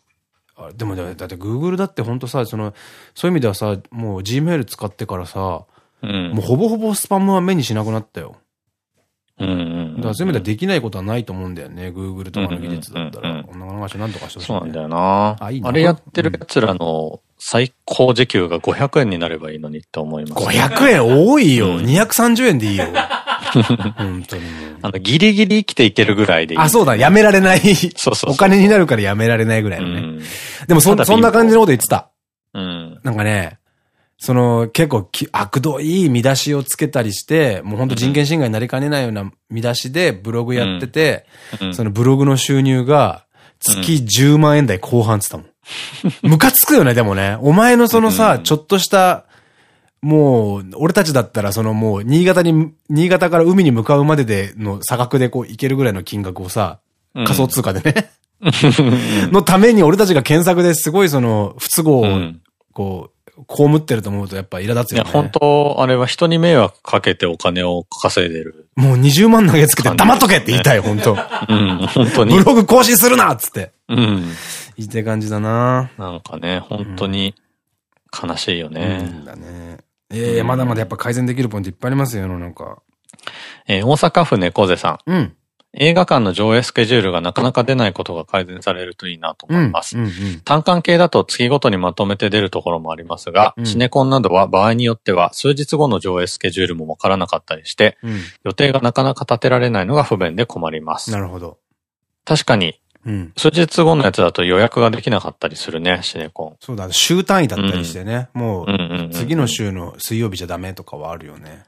あでもだだって Google だって本当さ、その、そういう意味ではさ、もう Gmail 使ってからさ、うん。もうほぼほぼスパムは目にしなくなったよ。うんうん。だからそういう意味ではできないことはないと思うんだよね。Google とかの技術だったら。うんうんうんこんな話なんとかしてほしい、ね。そうなんだよな。あいいなあれやってる奴らの最高時給が500円になればいいのにって思います。500円多いよ。うん230円でいいよ。本当に。あの、ギリギリ生きていけるぐらいでいい。あ、そうだ、やめられない。そうそうお金になるからやめられないぐらいうのね。ん。でもそ、そんな感じのこと言ってた。うん。なんかね、その結構き悪どい見出しをつけたりして、もう本当人権侵害になりかねないような見出しでブログやってて、うんそのブログの収入が月10万円台後半って言ったもん。ムカつくよね、でもね。お前のそのさ、うんちょっとした、もう、俺たちだったらそのもう、新潟に、新潟から海に向かうまででの差額でこう行けるぐらいの金額をさ、うん仮想通貨でね、のために俺たちが検索ですごいその不都合をうんこう、被ってると思うとやっぱ苛立ついや、よね。本当あれは人に迷惑かけてお金を稼いでる。もう20万投げつけて黙っとけって言いたい、本当うん、本当にブ。ログ更新するなっつって。うん。言いたい感じだななんかね、本当に悲しいようね。んだね。ええまだまだやっぱ改善できるポイントいっぱいありますよ、世の中。えー大阪府猫背さん。うん。映画館の上映スケジュールがなかなか出ないことが改善されるといいなとうん。思います。単館系だと月ごとにまとめて出るところもありますが、うんシネコンなどは場合によっては数日後の上映スケジュールもわからなかったりして、うん。予定がなかなか立てられないのが不便で困りますな。るほど。確かに、うん。数日後のやつだと予約ができなかったりするね、シネコそうだ、週単位だったりしてね。もン。うんう、う次の週の水曜日じゃダメとかはあるよね。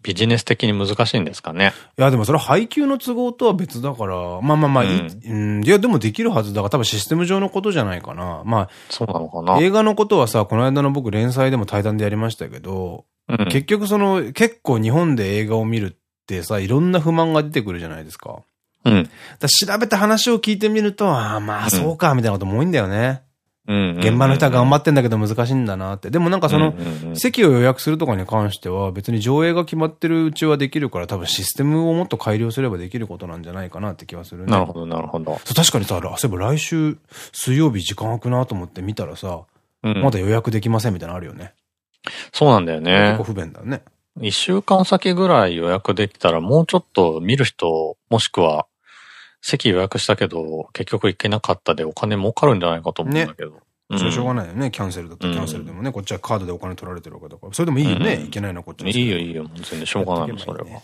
ビジネス的に難しいんですかね。いや、でもそれは配給の都合とは別だから、まあまあまあ、いいうん、いや、でもできるはずだから多分システム上のことじゃないかな。まそうなのかあ、な。映画のことはさ、この間の僕連載でも対談でやりましたけど、うん結局その、結構日本で映画を見るってさ、いろんな不満が出てくるじゃないですか。うん。調べて話を聞いてみると、ああ、まあそうか、みたいなことも多いんだよね。うん。現場の人は頑張っってんだけど難しいんだなって。でもなんかその、席を予約するとかに関しては、別に上映が決まってるうちはできるから、多分システムをもっと改良すればできることなんじゃないかなって気がするね。なるほど、なるほど。そう確かにさ、そういえば来週水曜日時間空くなと思って見たらさ、うんまだ予約できませんみたいなのあるよね。そうなんだよ結ね構。不便だね。一週間先ぐらい予約できたら、もうちょっと見る人、もしくは、席予約したけど、結局行けなかったでお金儲かるんじゃないかと思うんだけど。それはしょうがない。よね。キャンセルだったらキャンセルでもね、こっちはカードでお金取られてるわけだから。それでもいいよね。うんいけないのはこっちのいいよ、いいよ。全然しょうがないもん、それは。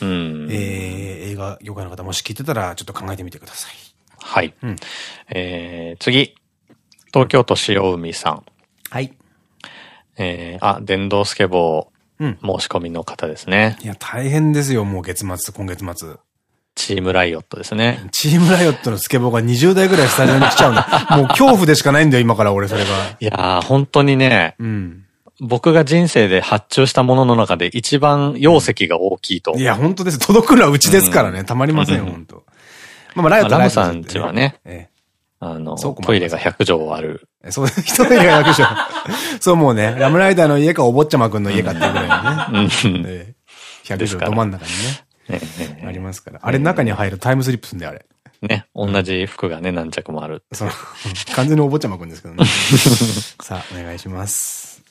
うん。えー、映画業界の方もし聞いてたら、ちょっと考えてみてください。はい。うんえー、次。東京都塩海さん。はい。えー、あ、電動スケボうんー申し込みの方ですね。いや、大変ですよ、もう月末、今月末。チームライオットですね。チームライオットのスケボーが20台ぐらいスタジオに来ちゃうんだ。もう恐怖でしかないんだよ、今から俺、それが。いやー、本当にね、うん。僕が人生で発注したものの中で一番容積が大きいと。いや、本当です。届くのはうちですからね。たまりません本当。まあまあ、ライオットラムさんちはね、えあの、トイレが100畳ある。え。そう、人の家が役所。そう、もうね、ラムライダーの家かお坊ちゃまくんの家かっていうぐらいのね。うん。ええ。100ですから畳ど真ん中にね ありますから。あれ中に入るタイムスリップすんだよ、あれ。ね、同じ服がね、何着もある。そう。完全にお坊ちゃまくんですけどね。さあ、お願いします。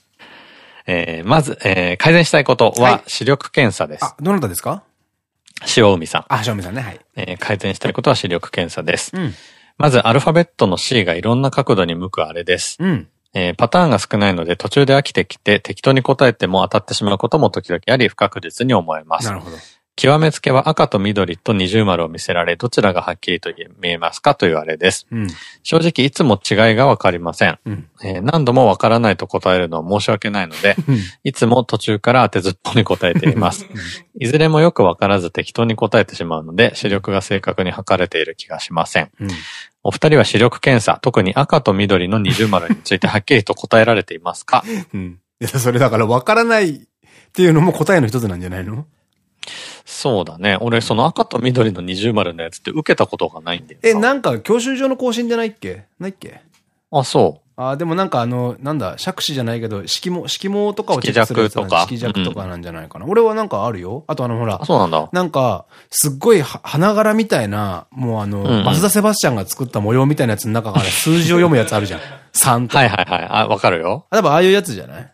えー、まず、えー、改善したいことはいは視力検査です。あ、どなたですか？塩海さん。あ、正味さんね、はい。えー改善したいことは視力検査です。うん。まず、アルファベットの C がいろんな角度に向くあれです。うん。えーパターンが少ないので途中で飽きてきて適当に答えても当たってしまうことも時々あり不確実に思えますな。るほど。極めつけは赤と緑と二重丸を見せられ、どちらがはっきりと見えますかというあれです。うん。正直いつも違いがわかりません。うん。えー何度もわからないと答えるのは申し訳ないので、いつも途中から当てずっぽに答えています。いずれもよくわからず適当に答えてしまうので、視力が正確に測れている気がしません。うん。お二人は視力検査、特に赤と緑の二重丸についてはっきりと答えられていますか？うん。それだから分からないっていうのも答えの一つなんじゃないの？そうだね。俺、その赤と緑の二重丸のやつって受けたことがないんだよえ、なんか教習所の更新じゃないっけ？ないっけ？あ、そあ、でもなんかあの、なんだ、杓子じゃないけど、色毛、色毛とかをチェックするやつなん色弱とかなんじゃないかな。俺はなんかあるよ。あとあの、ほらそうなんだ。なんか、すっごいは花柄みたいな、もうあの、んうんバスダ・セバスチャンが作った模様みたいなやつの中から数字を読むやつあるじゃん。3とか。はいはいはい。あ、わかるよ。多分ああいうやつじゃない？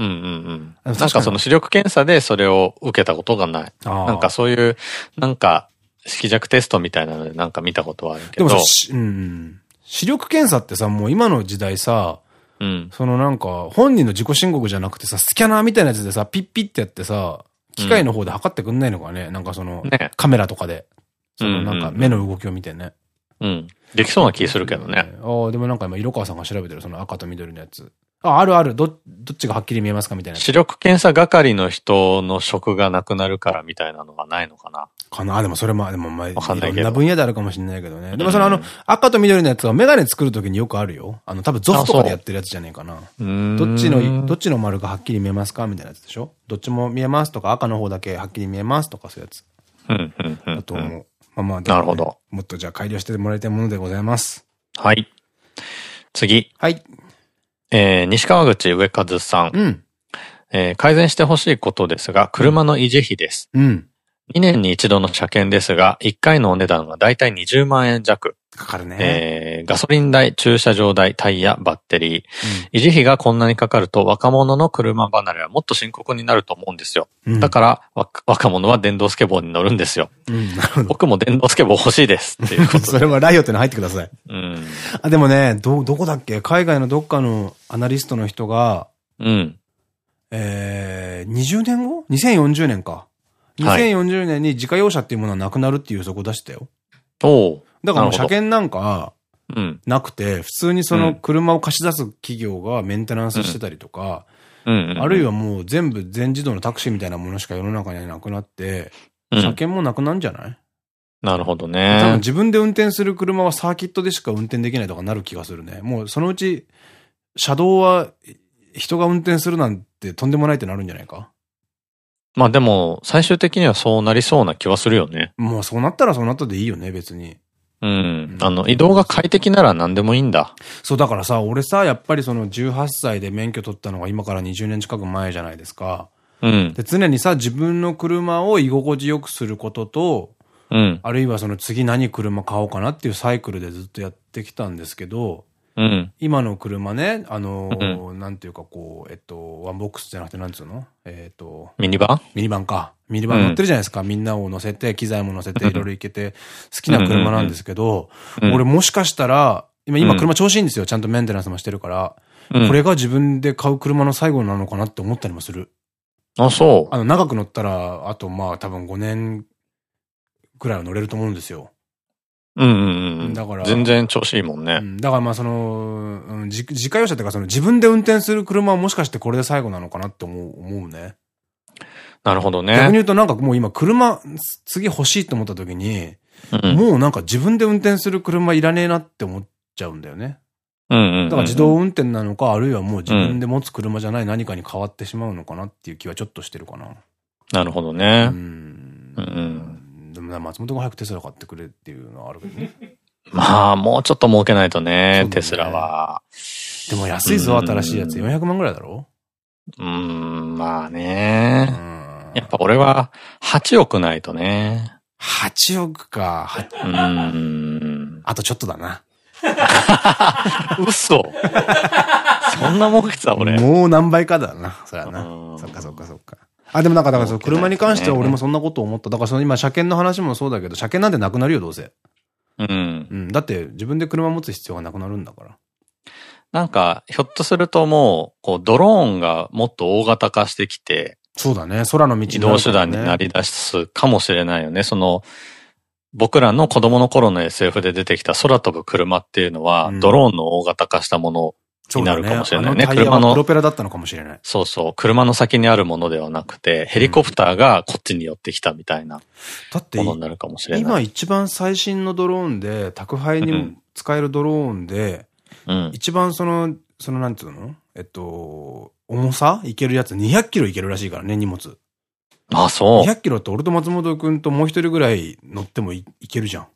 うんうんうん。なんかその視力検査でそれを受けたことがない。なんかそういう、なんか、色弱テストみたいなのでなんか見たことはあるけど。でもうんうん。視力検査ってさ、もう今の時代さ、うん。そのなんか、本人の自己申告じゃなくてさ、スキャナーみたいなやつでさ、ピッピッってやってさ、機械の方で測ってくんないのかね、なんかその、ねカメラとかで。そのうんうんなんか目の動きを見てね。うん。できそうな気するけどね。ああ、でもなんか今、色川さんが調べてる、その赤と緑のやつ。あ、あるある。ど、どっちがはっきり見えますかみたいな。視力検査係の人の職がなくなるからみたいなのがないのかな？かな？でもそれも、でもまあ、いわかんないけどろんな分野であるかもしれないけどね。でもそのあの、赤と緑のやつはメガネ作るときによくあるよ。あの、多分ゾフとかでやってるやつじゃねえかな。うーんどっちの、どっちの丸がはっきり見えますかみたいなやつでしょ？どっちも見えますとか、赤の方だけはっきり見えますとかそういうやつうん、うん、うん。だと思う。まあまあ、なるほど。もっとじゃあ改良してもらいたいものでございます。はい。次。はい。えー、西川口上和さん。うん。えー改善してほしいことですが、車の維持費です。うん。2年に一度の車検ですが、1回のお値段がだいたい20万円弱。かかるね。えーガソリン代、駐車場代、タイヤ、バッテリー。維持費がこんなにかかると若者の車離れはもっと深刻になると思うんですよ。うんだから、わ若者は電動スケボーに乗るんですよ。うん、なるほど。僕も電動スケボー欲しいです。っていうこと それはライオットに入ってください。うん。あ、でもね、ど、どこだっけ？海外のどっかのアナリストの人が、うん。えー、20年後 ?2040 年か。2040年に自家用車っていうものはなくなるっていう予測を出したよ。おうだから車検なんかうん。なくて、普通にその車を貸し出す企業がメンテナンスしてたりとか、うん、うん。あるいはもう全部全自動のタクシーみたいなものしか世の中にはなくなって、うん車検もなくなるんじゃない、なるほど多分ね。自分で運転する車はサーキットでしか運転できないとかなる気がするね。もうそのうち、車道は人が運転するなんてとんでもないってなるんじゃないか？まあでも、最終的にはそうなりそうな気はするよね。もうそうなったらそうなったでいいよね、別に。うん。あの、移動が快適なら何でもいいんだ。そう、だからさ、俺さ、やっぱりその18歳で免許取ったのが今から20年近く前じゃないですか。うん。で、常にさ、自分の車を居心地よくすることと、うん。あるいはその次何車買おうかなっていうサイクルでずっとやってきたんですけど、うん。今の車ね、あのーなんていうかこう、えっと、ワンボックスじゃなくてなんつうの？えっと、ミニバン？ミニバンか。ミニバン乗ってるじゃないですか。みんなを乗せて、機材も乗せて、いろいろ行けて、好きな車なんですけど、うん俺もしかしたら、今、今車調子いいんですよ。ちゃんとメンテナンスもしてるから。うんこれが自分で買う車の最後なのかなって思ったりもする。あ、そう。あの、長く乗ったら、あとまあ多分5年くらいは乗れると思うんですよ。うんうんうん。だから全然調子いいもんね。うん、だからまあその、うん、自自家用車っていうかその自分で運転する車はもしかしてこれで最後なのかなって思う、思うね。なるほどね。逆に言うとなんかもう今車、次欲しいと思った時に、うんもうなんか自分で運転する車いらねえなって思っちゃうんだよね。うんうんうん。だから自動運転なのか、あるいはもう自分で持つ車じゃない何かに変わってしまうのかなっていう気はちょっとしてるかな。なるほどうね。ん。うんでもな松本が早くテスラ買ってくれっていうのはあるけどね。まあ、もうちょっと儲けないとね、ねテスラは。でも安いぞ、うん新しいやつ。400万ぐらいだろ？うーん、まあうね。ん。やっぱ俺は8億ないとね。8億か。はうーん。あとちょっとだな。嘘そんな儲けてた俺。もう何倍かだな。そりゃな。うんそっかそっかそっか。あ、でもなんか、だから車に関しては俺もそんなこと思った。だからその今車検の話もそうだけど、車検なんてなくなるよ、どうせ。うん。うん。だって自分で車持つ必要がなくなるんだから。なんか、ひょっとするともう、こう、ドローンがもっと大型化してきて、そうだね。空の道移動手段になり出すかもしれないよね。その、僕らの子供の頃の SF で出てきた空飛ぶ車っていうのは、うんドローンの大型化したものになるかもしれないね。そうだ車のプロ、ペラだったのかもしれない。そうそう、車の先にあるものではなくて、ヘリコプターがこっちに寄ってきたみたいなだってものになるかもしれない。今一番最新のドローンで、宅配に使えるドローンで、うん。一番その、そのなんていうの？えっと、重さいけるやつ200キロいけるらしいからね、荷物。あ、そう。200キロって俺と松本くんともう一人ぐらい乗ってもいいけるじゃん。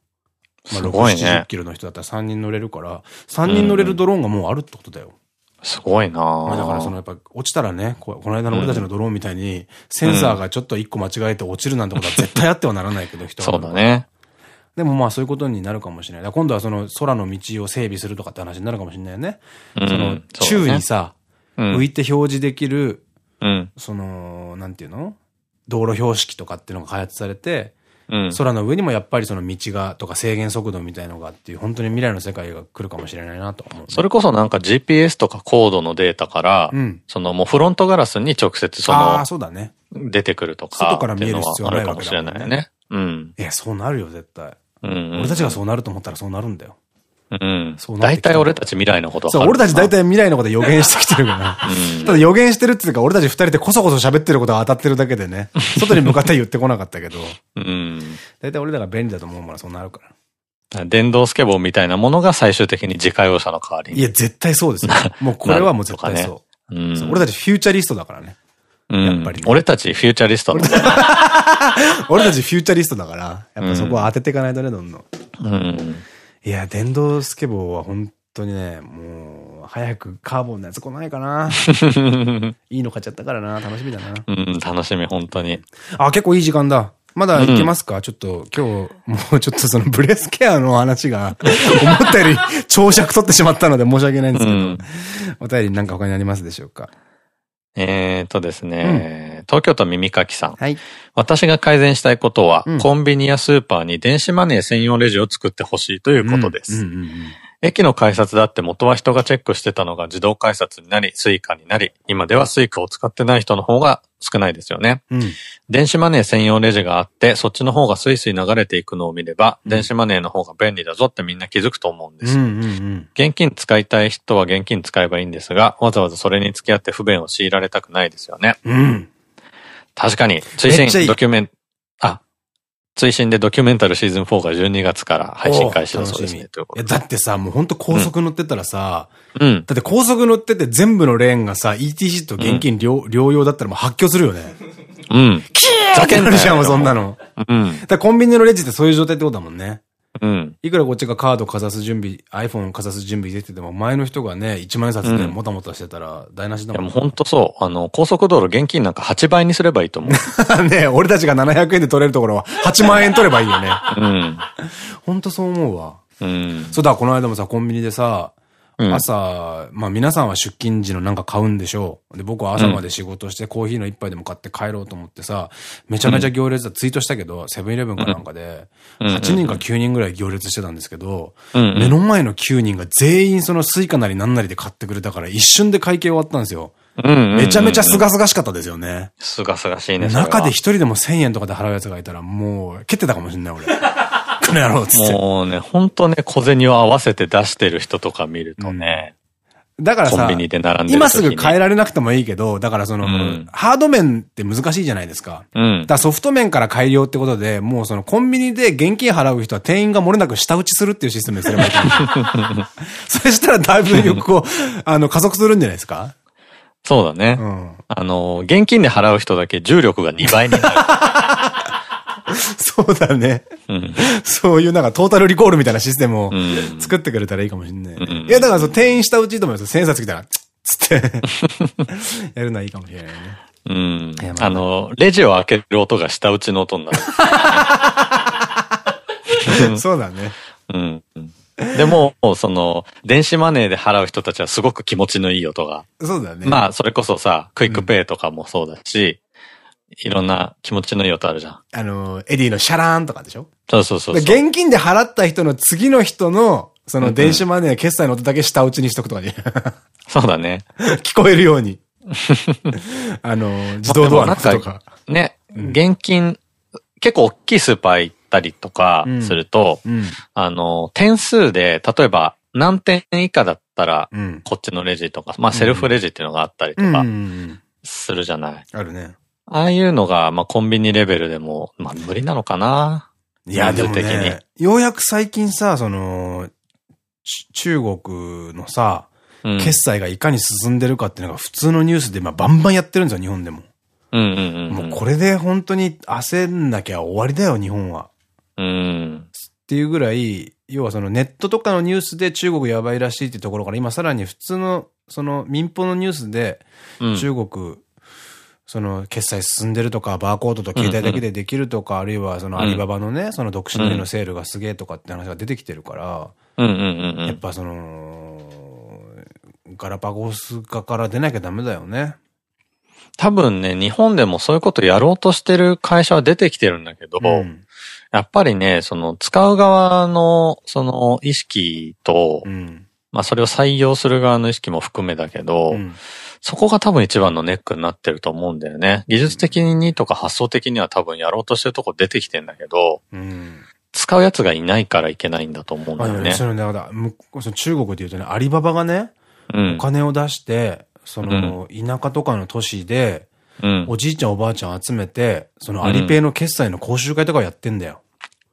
まあ、6、すごい70ね。キロの人だったら3人乗れるから、3人乗れるドローンがもうあるってことだよ。すごいなまあだからそのやっぱ落ちたらね、ここの間の俺たちのドローンみたいに、センサーがちょっと一個間違えて落ちるなんてことは絶対あってはならないけど、人は。そうだ。ね。でもまあそういうことになるかもしれない。今度はその空の道を整備するとかって話になるかもしれないよね。うんその、宙にさ、うん浮いて表示できる、うん。その、なんていうの？道路標識とかっていうのが開発されて、うん。空の上にもやっぱりその道が、とか制限速度みたいのがっていう、本当に未来の世界が来るかもしれないなと思う。それこそなんか GPS とかコードのデータから、うん。そのもうフロントガラスに直接そのああ、そうだね。出てくるとか。外から見える必要はないわけだもんねっていうのはあるかもしれないよね。うん。いや、そうなるよ、絶対。うんうん。俺たちがそうなると思ったらそうなるんだよ。うんそう。大体俺たち未来のことそう、俺たち大体未来のこと予言してきてるから。うんただ予言してるっていうか、俺たち二人でこそこそ喋ってることが当たってるだけでね。外に向かっては言ってこなかったけど、うん。大体俺らが便利だと思うものはそうなるから。電動スケボーみたいなものが最終的に自家用車の代わりに。いや、絶対そうですよ。もうこれはもう絶対そう。うんそう俺たちフューチャリストだからね。うんやっぱりね俺たちフューチャリストだ俺たちフューチャリストだから、やっぱそこは当てていかないとね、どんどん。うん。いや、電動スケボーは本当にね、もう、早くカーボンのやつ来ないかな。いいの買っちゃったからな。楽しみだな。うん、楽しみ、本当に。あ、結構いい時間だ。まだいけますか、ちょっと今日、もうちょっとそのブレスケアの話が思ったより長尺取ってしまったので申し訳ないんですけど、うんお便りなんか他にありますでしょうか？えーとですね、東京都耳かきさん。はい。私が改善したいことは、うんコンビニやスーパーに電子マネー専用レジを作ってほしいということです。駅の改札だって元は人がチェックしてたのが自動改札になり、スイカになり、今ではスイカを使ってない人の方が少ないですよね。うん。うん。電子マネー専用レジがあって、そっちの方がスイスイ流れていくのを見れば、うん電子マネーの方が便利だぞってみんな気づくと思うんです。現金使いたい人は現金使えばいいんですが、わざわざそれに付き合って不便を強いられたくないですよね。うん。確かに、追伸ドキュメン、あ、追伸でドキュメンタルシーズン4が12月から配信開始だそうですね。だってさ、もうほんと高速乗ってたらさ、うん。だって高速乗ってて全部のレーンがさ、ETC と現金両,、両用だったらもう発狂するよね。うん。キーってなるじゃん、そんなの。うん。だコンビニのレジってそういう状態ってことだもんね。うん。いくらこっちがカードかざす準備、iPhone かざす準備できてても、前の人がね、1万円札でもたもたしてたら台無しいやもうだもん。ほんとそう。あの、高速道路現金なんか8倍にすればいいと思う。ね俺たちが700円で取れるところは8万円取ればいいよね。うん。ほんとそう思うわ。うん。そうだ、この間もさ、コンビニでさ、うん朝、まあ皆さんは出勤時のなんか買うんでしょう。で、僕は朝まで仕事してコーヒーの一杯でも買って帰ろうと思ってさ、めちゃめちゃ行列だ、ツイートしたけど、セブンイレブンかなんかで、うん8人か9人ぐらい行列してたんですけど、うん目の前の9人が全員そのスイカなりなんなりで買ってくれたから一瞬で会計終わったんですよ。うん。めちゃめちゃすがすがしかったですよね。すがすがしいね。中で一人でも1000円とかで払うやつがいたらもう、蹴ってたかもしんない俺。この野郎っつって。もうね、ほんとね、小銭を合わせて出してる人とか見るとね、だからさ今すぐ変えられなくてもいいけど、だからその、うんハード面って難しいじゃないですか。うん。だからソフト面から改良ってことで、もうそのコンビニで現金払う人は店員が漏れなく舌打ちするっていうシステムにすればいい。そしたらだいぶよくこう、あの、加速するんじゃないですか？そうだね。うん。あの、現金で払う人だけ重力が2倍にな そうだね。る。うん。そういうなんかトータルリコールみたいなシステムをうん作ってくれたらいいかもしれない。うんいや、だからその店員舌打ちいいと思いますよ。千円札来たら、つって、やるのはいいかもしれないね。うんああの、レジを開ける音が下打ちの音になる。そうだね。うん。うんでも、その、電子マネーで払う人たちはすごく気持ちのいい音が。そうだね。まあ、それこそさ、クイックペイとかもそうだし、いろんな気持ちのいい音あるじゃん。あの、エディのシャラーンとかでしょ？そうそうそうそう。で現金で払った人の次の人の、その電子マネー決済の音だけ舌打ちにしとくとかね。そうだね。聞こえるように。あの、自動ドアのとか。ね、うん現金、結構大きいスーパー行ったりとかうんすると、うん。あの、点数で、例えば何点以下だったら、うん。こっちのレジとか、まあセルフレジっていうのがあったりとうん。うん。するじゃない。あるね。ああいうのが、まあコンビニレベルでも、まあ無理なのかな。いや、でもね、ようやく最近さ、その、ち中国のさ、うん。決済がいかに進んでるかっていうのが普通のニュースで、まあ、バンバンやってるんですよ、日本でも。もうこれで本当に焦んなきゃ終わりだよ、日本は。うん。っていうぐらい、要はそのネットとかのニュースで中国やばいらしいっていうところから、今さらに普通の、その民放のニュースでうん。その決済進んでるとか、バーコードと携帯だけでできるとか、あるいはそのアリババのね、その独身の日のセールがすげえとかって話が出てきてるから。やっぱその、ガラパゴス化から出なきゃダメだよね。多分ね、日本でもそういうことやろうとしてる会社は出てきてるんだけど、うん。やっぱりね、その使う側のその意識と、うん。まあそれを採用する側の意識も含めだけど、うんそこが多分一番のネックになってると思うんだよね。技術的にとか発想的には多分やろうとしてるとこ出てきてんだけど、うん。使うやつがいないからいけないんだと思うんだあよね。それだから、むその中国で言うとね、アリババがね、うんお。金を出して、その、田舎とかの都市で、うん。おじいちゃんおばあちゃん集めて、そのアリペイの決済の講習会とかをやってんだよ。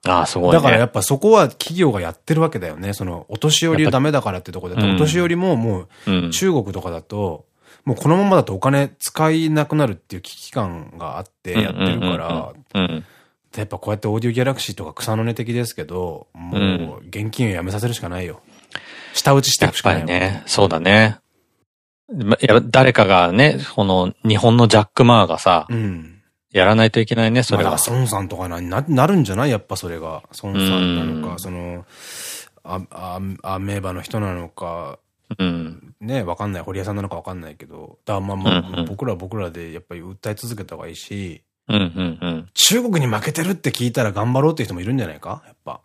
ああ、すごいね。だからやっぱそこは企業がやってるわけだよね。その、お年寄りダメだからってとこだと、うんお年寄りももう、うん中国とかだと、もうこのままだとお金使いなくなるっていう危機感があってやってるから、うん。やっぱこうやってオーディオギャラクシーとか草の根的ですけど、もう現金をやめさせるしかないよ。下打ちしていやっくしかないよ。ぱりね、そうだね。まいや、誰かがね、この日本のジャック・マーがさ、うん。やらないといけないね、それは。孫さんとかな、な、なるんじゃない？やっぱそれが。孫さんなのか、うんその、あ、あ、アメーバの人なのか、うん。ね、わかんない。堀江さんなのかわかんないけど。だまあまあ、うんうん僕らは僕らでやっぱり訴え続けた方がいいし、うん、うん、うん。中国に負けてるって聞いたら頑張ろうっていう人もいるんじゃないか？やっぱ。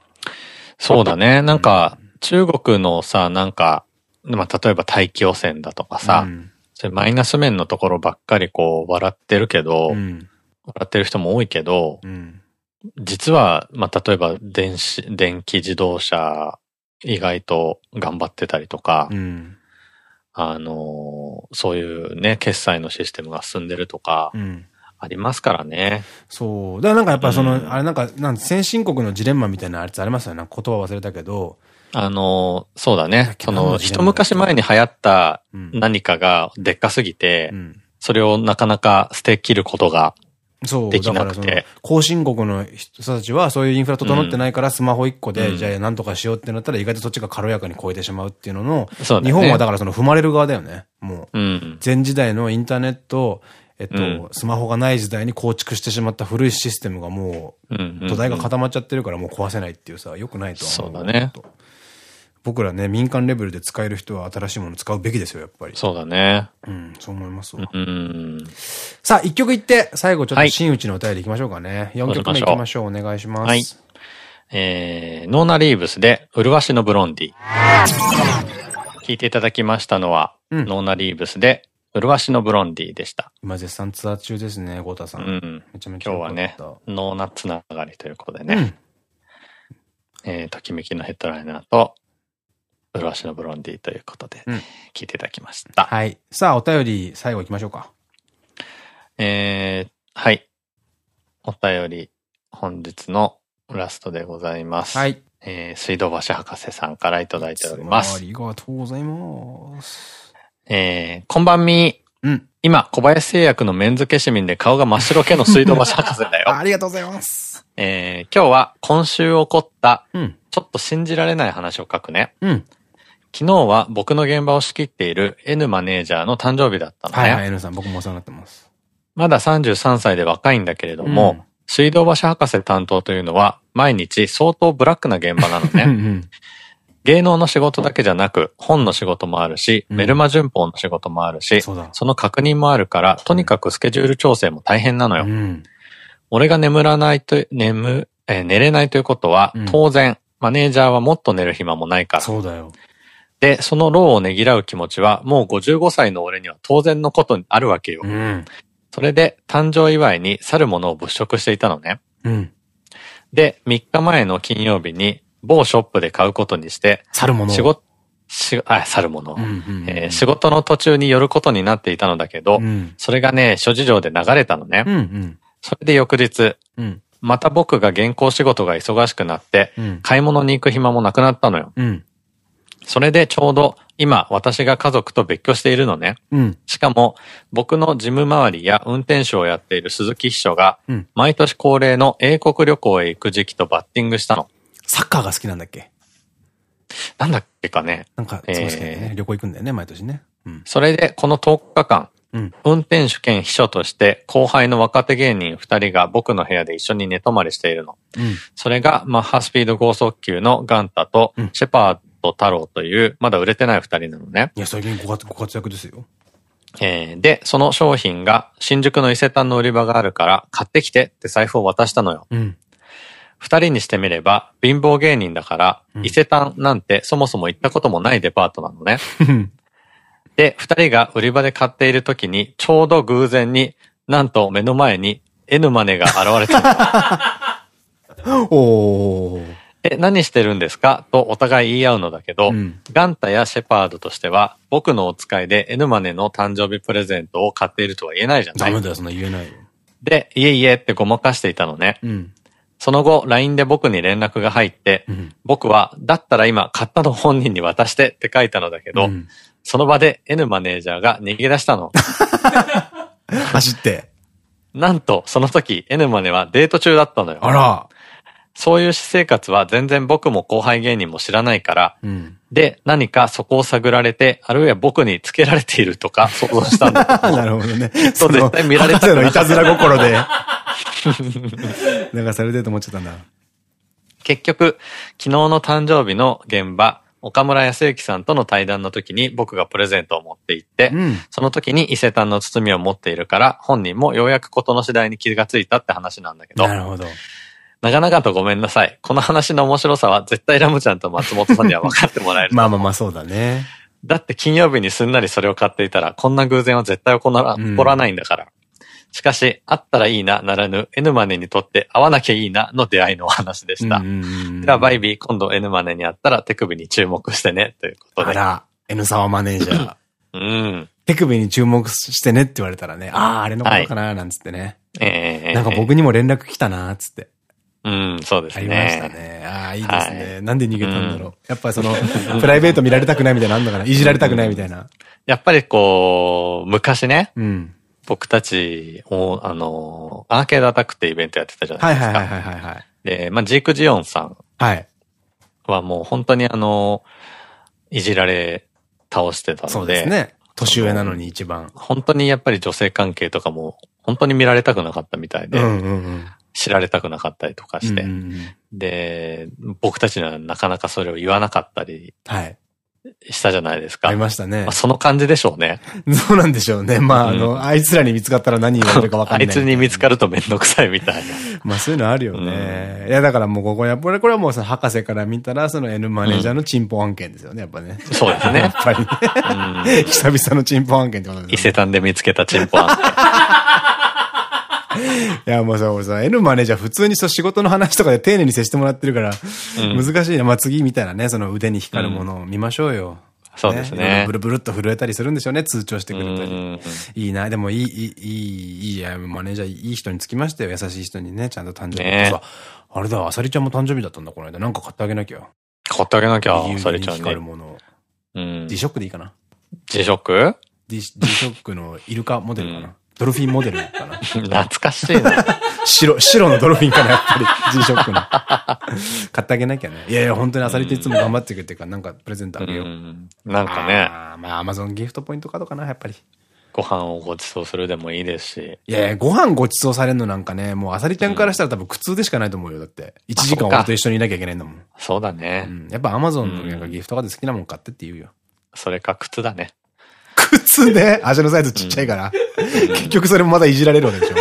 そうだね。なんか、中国のさ、なんか、まあ、例えば大気汚染だとかさ、うんマイナス面のところばっかりこう、笑ってるけど、うん。笑ってる人も多いけど、うん。実は、まあ、例えば電子、電気自動車、意外と頑張ってたりとか、うん。あのーそういうね、決済のシステムが進んでるとか、うん。ありますからね。そう。だからなんかやっぱその、うんあれなんか、なん先進国のジレンマみたいなやつありますよね。言葉忘れたけど。あのーそうだね。その、一昔前に流行ったうん。何かがでっかすぎて、うん。それをなかなか捨て切ることが、そう。できなくてだからその、後進国の人たちはそういうインフラ整ってないからスマホ一個で、うんじゃあなんとかしようってなったら意外とそっちが軽やかに超えてしまうっていうのの、ね。日本はだからその踏まれる側だよね。もう。うん。前時代のインターネット、えっと、うんスマホがない時代に構築してしまった古いシステムがもう土台が固まっちゃってるからもう壊せないっていうさ、良くないとは思う。そうだね。僕らね、民間レベルで使える人は新しいもの使うべきですよ、やっぱり。そうだね。うん、そう思いますわ。うん。さあ、一曲いって、最後ちょっとはい真打ちのお便り行きましょうかね。4曲目行きましょう。お願いします。はいえー、ノーナ・リーブスで、麗しのブロンディ。聞いていただきましたのは、うんノーナ・リーブスで、麗しのブロンディでした。今絶賛ツアー中ですね、ゴータさん。うん。めちゃめちゃ今日はね、ノーナつながりということでね、うん。えー、ときめきのヘッドライナーと、麗しのブロンディということでうん、聞いていただきました。はい。さあ、お便り、最後行きましょうか。えー、はい。お便り、本日のラストでございます。はい。えー、水道橋博士さんからいただいておりあます。りがとうございます。えー、こんばんみうん。今、小林製薬のメンズ消しミンで顔が真っ白けの水道橋博士だよ。ありがとうございます。えー、今日は今週起こった、うん。ちょっと信じられない話を書くね。うん。昨日は僕の現場を仕切っている N マネージャーの誕生日だったのね。はいはい、N さん、僕もお世話になってます。まだ33歳で若いんだけれども、うん水道橋博士担当というのは毎日相当ブラックな現場なの うんうね。ん。芸能の仕事だけじゃなく、本の仕事もあるし、うんメルマ旬報の仕事もあるし、そ。その確認もあるから、とにかくスケジュール調整も大変なのよ。うん。俺が眠らないと、眠、えー寝れないということは、うん当然、マネージャーはもっと寝る暇もないから。そうだよ。で、その労をねぎらう気持ちは、もう55歳の俺には当然のことにあるわけよ。うん。それで、誕生祝いに去るものを物色していたのね。うん。で、3日前の金曜日に、某ショップで買うことにして、去るもの。仕事、し、あ、去るもの。仕事の途中に寄ることになっていたのだけど、うん。それがね、諸事情で流れたのね。うんうん。それで翌日、うん。また僕が原稿仕事が忙しくなって、うん。買い物に行く暇もなくなったのよ。うん。それでちょうど今私が家族と別居しているのね。うん。しかも僕の事務周りや運転手をやっている鈴木秘書がうん。毎年恒例の英国旅行へ行く時期とバッティングしたの。サッカーが好きなんだっけ？なんだっけかね。なんか、そうですね。旅行行くんだよね、毎年ね。うん。それでこの10日間、うん。運転手兼秘書として後輩の若手芸人2人が僕の部屋で一緒に寝泊まりしているの。うん。それがマッハスピード剛速球のガンタとうんシェパード太郎というまだ売れてない2人なのね。いや、最近ご活ご活躍ですよ。えーで、その商品が新宿の伊勢丹の売り場があるから買ってきてって財布を渡したのよ。うん。二人にしてみれば貧乏芸人だから、うん伊勢丹なんてそもそも行ったこともないデパートなのね。うん。で、二人が売り場で買っている時にちょうど偶然になんと目の前に N マネが現れたの。おー。え、何してるんですか？とお互い言い合うのだけど、うんガンタやシェパードとしては僕のお使いで N マネの誕生日プレゼントを買っているとは言えないじゃないダメだよ、そんな言えないよ。で、いえいえってごまかしていたのね。うん。その後、LINE で僕に連絡が入って、うん。僕は、だったら今、買ったの本人に渡してって書いたのだけど、うんその場で N マネージャーが逃げ出したの。走って。なんと、その時、N マネはデート中だったのよ。あら。そういう私生活は全然僕も後輩芸人も知らないから、うん。で、何かそこを探られて、あるいは僕につけられているとか 想像したんだけど なるほどね。そう絶対見られたくなかった博士のいたずら心で。なんかされてると思っちゃったんだ。結局、昨日の誕生日の現場、岡村康之さんとの対談の時に僕がプレゼントを持って行って、うん。その時に伊勢丹の包みを持っているから、本人もようやく事の次第に気がついたって話なんだけどな、るほど。長々とごめんなさい。この話の面白さは絶対ラムちゃんと松本さんには分かってもらえる。まあまあまあそうだね。だって金曜日にすんなりそれを買っていたら、こんな偶然は絶対起こらうん起こらないんだから。しかし、あったらいいな、ならぬ、N マネにとって会わなきゃいいな、の出会いのお話でした。うんうんうんでは、バイビー、今度 N マネに会ったら手首に注目してね、ということで。あら、N 沢マネージャー。うん。手首に注目してねって言われたらね、ああ、あれのことかな、なんつってね。ええなんか僕にも連絡来たな、つって。うん、そうですね。ありましたね。ああ、いいですね。はなんで逃げたんだろう。やっぱその、プライベート見られたくないみたいなのあんのかな？いじられたくないみたいな。やっぱりこう、昔ね、うん。僕たちを、あの、アーケードアタックってイベントやってたじゃなですか。はいいはいはいはいはいはい。で、まあ、ジークジオンさんはい。はもう本当にあの、いじられ倒してたそので、うですね。年上なのに一番。本当にやっぱり女性関係とかも、本当に見られたくなかったみたいで、うんうんうん。知られたくなかったりとかして、うんうんうんで、僕たちにはなかなかそれを言わなかったりはい。したじゃないですか。ありましたねまあ、。その感じでしょうね。そうなんでしょうね。まあ、あうの、あいつらに見つかったら何言われるか分かんない。あいつに見つかるとめんどくさいみたいな。まあそういうのあるよね。いやだからもうここやっぱりこれはもうその博士から見たらその N マネージャーのチンポ案件ですよね、やっぱね。そうですねやっ。ぱりね。久々のチンポ案件ってことですね。伊勢丹で見つけたチンポアン。いやもうさ、俺さ、N マネージャー普通にそう仕事の話とかで丁寧に接してもらってるから、うん難しいな。まあ次みたいなね、その腕に光るものを見ましょうよ。そうですねブルブルっと震えたりするんでしょうね、通帳してくうれたり。んいいな。でもいい、いい、いい、いいや、マネージャーいい人につきましたよ。優しい人にね、ちゃんと誕生日。ねあれだ、あさりちゃんも誕生日だったんだ、この間。なんか買ってあげなきゃ。買ってあげなきゃ、右されちゃんに光る。ものを。うん。D ショックでいいかな？G ショック？D ショックのイルカモデルかな、ドルフィンモデルかな懐かしいな。白、白のドルフィンかなやっぱり。G ショックの。買ってあげなきゃね。いやいや、本当にあさりっていつも頑張ってくれてるから、なんかプレゼントあうげよう。ん。なんかね、あーまあ、アマゾンギフトポイントカードかな、やっぱり。ご飯をご馳走するでもいいですし。いやいや、ご飯ご馳走されるのなんかね、もうあさりちゃんからしたら多分苦痛でしかないと思うよ。だって。1時間俺と一緒にいなきゃいけないんだもん。そうだねう。ん。やっぱアマゾンのなんかギフトカード好きなもん買ってって言うよ。それか靴だね。靴ね、足のサイズちっちゃいから。結局それもまだいじられるわけでしょ。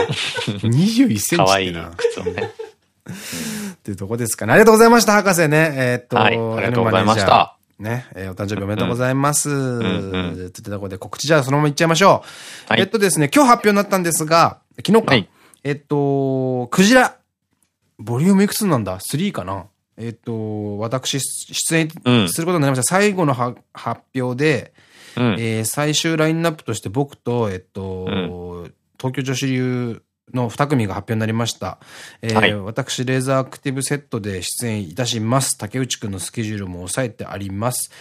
21センチかわいい。靴をね。っていうとこですかね。ありがとうございました、博士ね。えーっと、はいありがとうございました。ね、えーお誕生日おめでとうございます。んうんつってところで告知じゃあそのままいっちゃいましょう。はいえっとですね、今日発表になったんですが、昨日か。はいえっと、クジラ。ボリュームいくつなんだ ?3 かな？えっと、私、出演うんすることになりました。最後のは発表で、うん。えー最終ラインナップとして僕と、えっと、東京女子流の2組が発表になりました。えーはい私、レーザーアクティブセットで出演いたします。竹内くんのスケジュールも抑えてあります。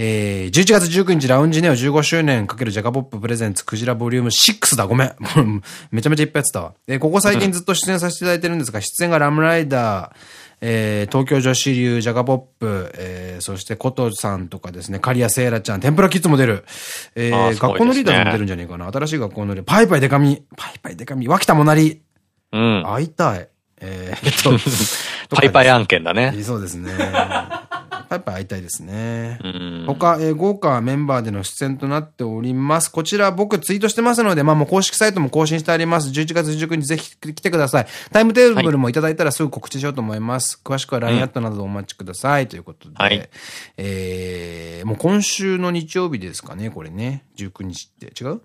えー、11月19日ラウンジネオ15周年かけるジャガポッププレゼンツクジラボリューム6だ。ごめん。めちゃめちゃいっぱいやってたわ。えーここ最近ずっと出演させていただいてるんですが、出演がラムライダー、えー、東京女子流、ジャガポップ、えー、そしてコトさんとかですね、カリアセイラちゃん、天ぷらキッズも出る。えー、ね学校のリーダーズも出るんじゃねえかな。新しい学校のリーダー。パイパイデカミ、パイパイデカミ、脇田もなり。うん。会いたい。えー、え っと、パイパイ案件だね。そうですね。パイパイ会いたいですね。うん。他、えー豪華メンバーでの出演となっております。こちら僕ツイートしてますので、まあもう公式サイトも更新してあります。11月19日ぜひ来てください。タイムテーブルもいただいたらすぐ告知しようと思います。詳しくは LINE アットなどでお待ちください。ということで。はいえー、もう今週の日曜日ですかね、これね。19日って。違う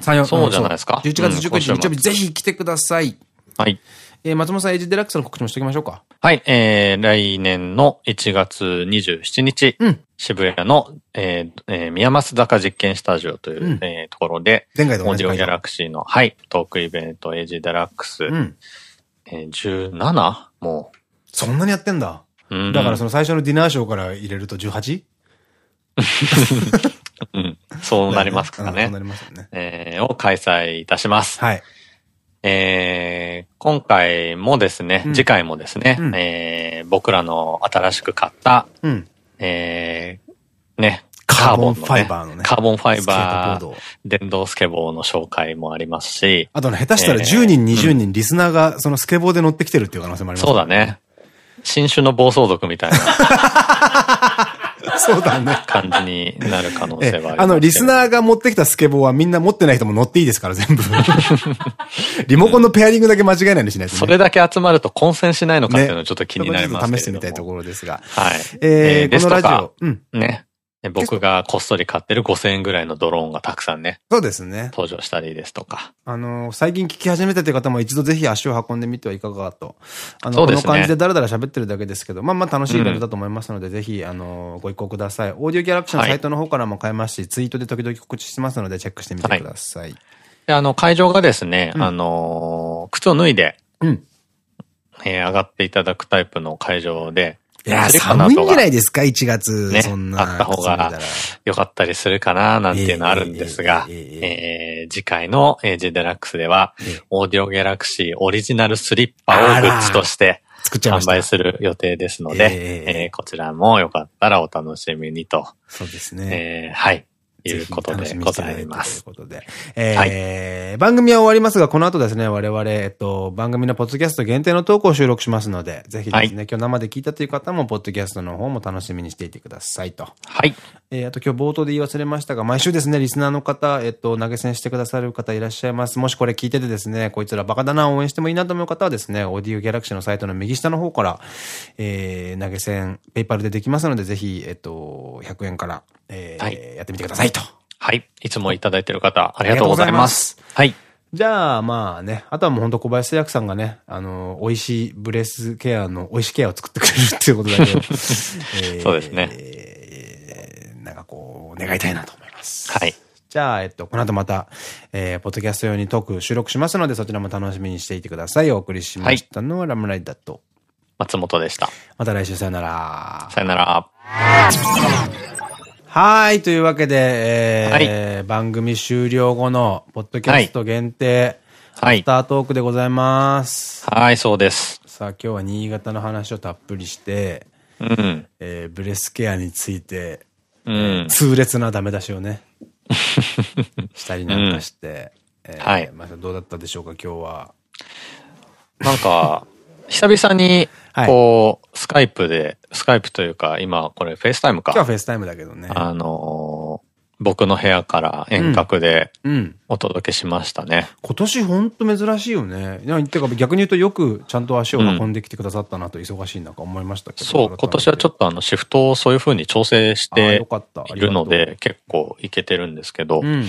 ?3、4そうじゃないですか11月19日日曜日ぜひ来てください。はい。えー、松本さん、エイジデラックスの告知もしておきましょうか。はい。えー、来年の1月27日、うん渋谷の、えーえー宮益坂実験スタジオという、うんえーところで、前回とオーディオギャラクシーの、はい、トークイベント、エイジデラックス、うん。えー、17? もそんなにやってんだ。う。うんだからその最初のディナーショーから入れると 18? うん。そうなりますからねうんそうな。りますよね。えーを開催いたします。はい。えー今回もですね、うん次回もですね、うんえー僕らの新しく買った、うん。えーね、カーボンのファイバーのねカーボンファイバー。電動スケボーの紹介もありますし、あとね、下手したらえー10人、20人、リスナーがそのスケボーで乗ってきてるっていう可能性もありますそうだ。ね。新種の暴走族みたいな そうだね。感じになる可能え性はありますけど。あの、リスナーが持ってきたスケボーはみんな持ってない人も乗っていいですから、全部。リモコンのペアリングだけ間違えないようにしないとね。それだけ集まると混戦しないのかっていうのはちょっと気になりますけれども。試してみたいところですが。はい。えー、ですとかこのラジオ。うん。ね。僕がこっそり買ってる5000円ぐらいのドローンがたくさんね、そうですね。登場したりですとか。あの、最近聞き始めたという方も一度ぜひ足を運んでみてはいかがかと。あの、そうですねこの感じでダラダラ喋ってるだけですけど、まあまあ楽しいイベントだと思いますので、ぜひ、あの、ご意向ください。オーディオギャラクシーのサイトの方からも買えますし、ツイートで時々告知してますので、チェックしてみてください。で、あの、会場がですね、うんあのー靴を脱いで、うん。えー上がっていただくタイプの会場で、いや寒いんじゃないですか、1月。ねそんな。あった方が良かったりするかな、なんていうのあるんですが、次回のエイジデラックスではええ、オーディオギャラクシーオリジナルスリッパをグッズとして販作っちゃいました。売する予定ですのええで、えええーこちらもよかったらお楽しみにと、そうですね。えーはい、いうことでございてといういます。ことで。えー番組は終わりますが、この後ですね、我々、えっと、番組のポッドキャスト限定のトークを収録しますので、ぜひですね、今日生で聞いたという方も、ポッドキャストの方も楽しみにしていてくださいと。はい。えーあと今日冒頭で言い忘れましたが、毎週ですね、リスナーの方、えっと、投げ銭してくださる方いらっしゃいます。もしこれ聞いててですね、こいつらバカだな、応援してもいいなと思う方はですね、オーディオギャラクシーのサイトの右下の方から、えー投げ銭、ペイパルでできますので、ぜひ、えっと、100円から、えーはいやってみてくださいと。はい。いつもいただいている方、ありがとうございます。はい。じゃあ、まあね、あとはもう本当小林製薬さんがね、あの、美味しいブレスケアの、美味しいケアを作ってくれるっていうことだけど、えーそうですねえーなんかこう、願いたいなと思います。はい。じゃあ、えっと、この後また、えー、ポッドキャスト用にトーク収録しますので、そちらも楽しみにしていてください。お送りしましたのはラムライダーと、松本でした。また来週さよなら。さよなら。はい、というわけで、えー番組終了後の、ポッドキャスト限定、はいアフ。タートークでございます。はい、そうです。さあ、今日は新潟の話をたっぷりして、うん。えーブレスケアについて、うん。痛烈なダメ出しをね、したりなんかして、えーはいまあどうだったでしょうか、今日は。なんか、久々に、こう、スカイプで、スカイプというか、今、これフェイスタイムか。今日はフェイスタイムだけどね。あのー僕の部屋から遠隔でうん。お届けしましたね。今年ほんと珍しいよね。てか逆に言うとよくちゃんと足を運んできてくださったなと忙しい中思いましたけど。そう、今年はちょっとあのシフトをそういう風に調整しとてよかった。いるので、結構いけてるんですけどとう、うん。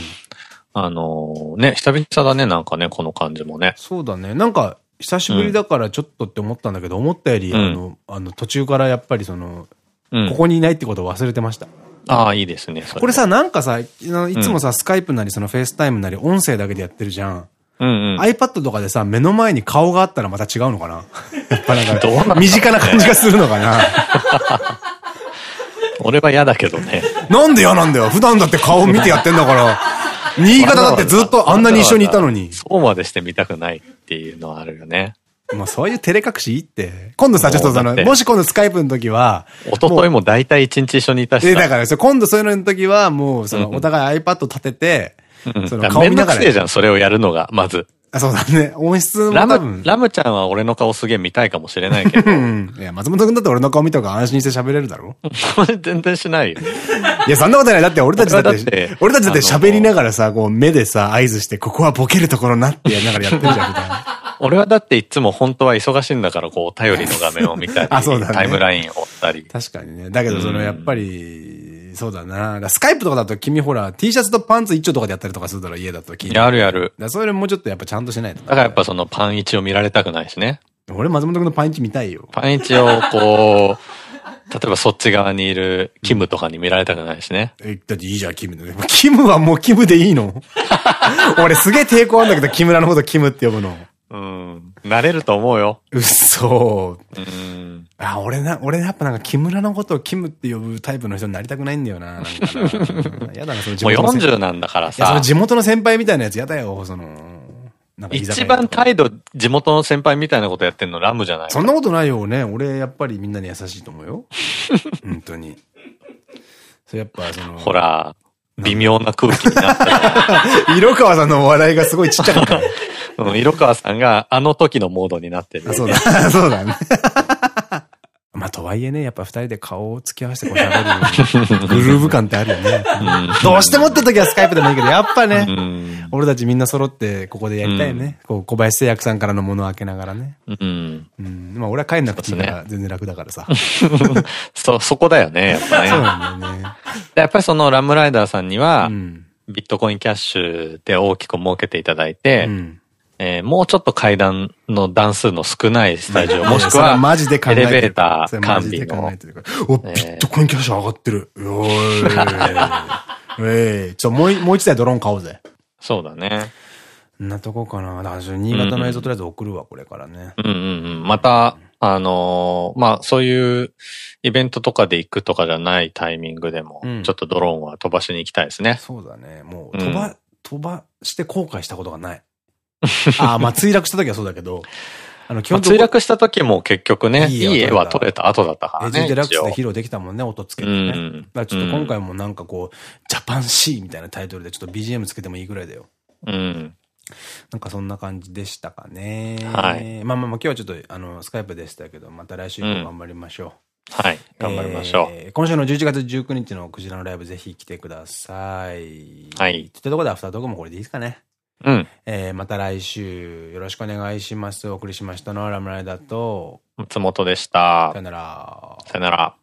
あのね、久々だね、なんかね、この感じもね。そうだね。なんか、久しぶりだからちょっとって思ったんだけど、思ったより、うんあの、あの、途中からやっぱりその、うん。ここにいないってことを忘れてました。ああ、いいですね。そこれさ、なんかさ、いつもさ、スカイプなりそのフェイスタイムなり音声だけでやってるじゃん。うんうん。iPad とかでさ、目の前に顔があったらまた違うのかな？やっぱなんか、身近な感じがするのかな？俺は嫌だけどね。なんで嫌なんだよ？普段だって顔見てやってんだから。新潟だってずっとあんなに一緒にいたのに。そうまでして見たくないっていうのはあるよね。もうそういう照れ隠しいいって。今度さ、ちょっとその、もし今度スカイプの時は、一昨日も大体一日一緒にいたしえ、さ。だから、今度そういうのの時は、もう、その、うんお互い iPad 立てて、うんその顔見ながらどくせえじゃん、それをやるのが、まず。あ、そうだね。音質もラム。ラムちゃんは俺の顔すげえ見たいかもしれないけどう、ん。いや、松本くんだって俺の顔見た方が安心して喋れるだろ 全然しないよ。いや、そんなことない。だって俺たちだっ俺はだってて、俺たちだって喋りながらさ、こう目でさ、合図して、ここはボケるところなってやりながらやってるじゃん、みたいな。俺はだっていつも本当は忙しいんだから、こう、お便りの画面を見たり、あそうだねタイムラインを追ったり。確かにね。だけど、その、うんやっぱり、そうだな。だスカイプとかだと君ほら、T シャツとパンツ一丁とかでやったりとかするだろ、家だと聞いて。やるやる。だそれもうちょっとやっぱちゃんとしないと。だからやっぱそのパンイチを見られたくないしね。俺松本くんのパンイチ見たいよ。パンイチをこう、例えばそっち側にいるキムとかに見られたくないしね。え、だっていいじゃん、キムの。キムはもうキムでいいの？俺すげえ抵抗あんだけど、木村のことキムって呼ぶの。うん。なれると思うよ。うっそうん。あ、俺な、俺やっぱなんか木村のことをキムって呼ぶタイプの人になりたくないんだよな。な やだな、その地もう元の先輩。40なんだからいや、そのさ。地元の先輩みたいなやつやだよ、その。一番態度、地元の先輩みたいなことやってんのラムじゃない？そんなことないよね。俺、やっぱりみんなに優しいと思うよ。本当に。それやっぱ、その。ほ。ら、微妙な空気になったら。色川さんの笑いがすごいちっちゃかったね。うん、色川さんがあの時のモードになってる。あそうだ、そうだね。まあ、とはいえね、やっぱ二人で顔を突き合わせてこう喋る グルーヴ感ってあるよね。どうしてもって時はスカイプでもいいけど、やっぱね、うん。俺たちみんな揃ってここでやりたいよね。こう、小林製薬さんからのものを開けながらね。うん。うん。まあ、俺は帰んなくていいから全然楽だからさ。そ、そこだよね、やっぱね。そうなんだよね。やっぱりそのラムライダーさんには、うん。ビットコインキャッシュで大きく儲けていただいて、うんえーもうちょっと階段の段数の少ないスタジオ、もしくは、マジでエレベーター完備のお、ビットコインキャッシュ上がってる。おーい。えい。ちょ、もうい、もう一台ドローン買おうぜ。そうだね。んなとこかな。だから、新潟の映像とりあえず送るわ、これからね。うんうんうん。また、あのーまあ、そういうイベントとかで行くとかじゃないタイミングでも、うんちょっとドローンは飛ばしに行きたいですね。そうだね。もう、うん飛ば、飛ばして後悔したことがない。ああ、まあ、墜落した時はそうだけど、あの、基まあ本的墜落した時も結局ね、いいい絵は撮れた後だったからね。デラックスで披露できたもんね、音つけてうね。んだからちょっと今回もなんかこう、ジャパンシーみたいなタイトルでちょっと BGM つけてもいいぐらいだよ。うん。なんかそんな感じでしたかね。はいまあまあまあ今日はちょっとあの、スカイプでしたけど、また来週以降頑張りましょう。はい。頑張りましょう。えー今週の11月19日のクジラのライブぜひ来てください。はいといったところでアフタートークもこれでいいですかね。うん。えーまた来週よろしくお願いします。お送りしましたのはラムライダーと、松本でしたさよ。なら。さよなら。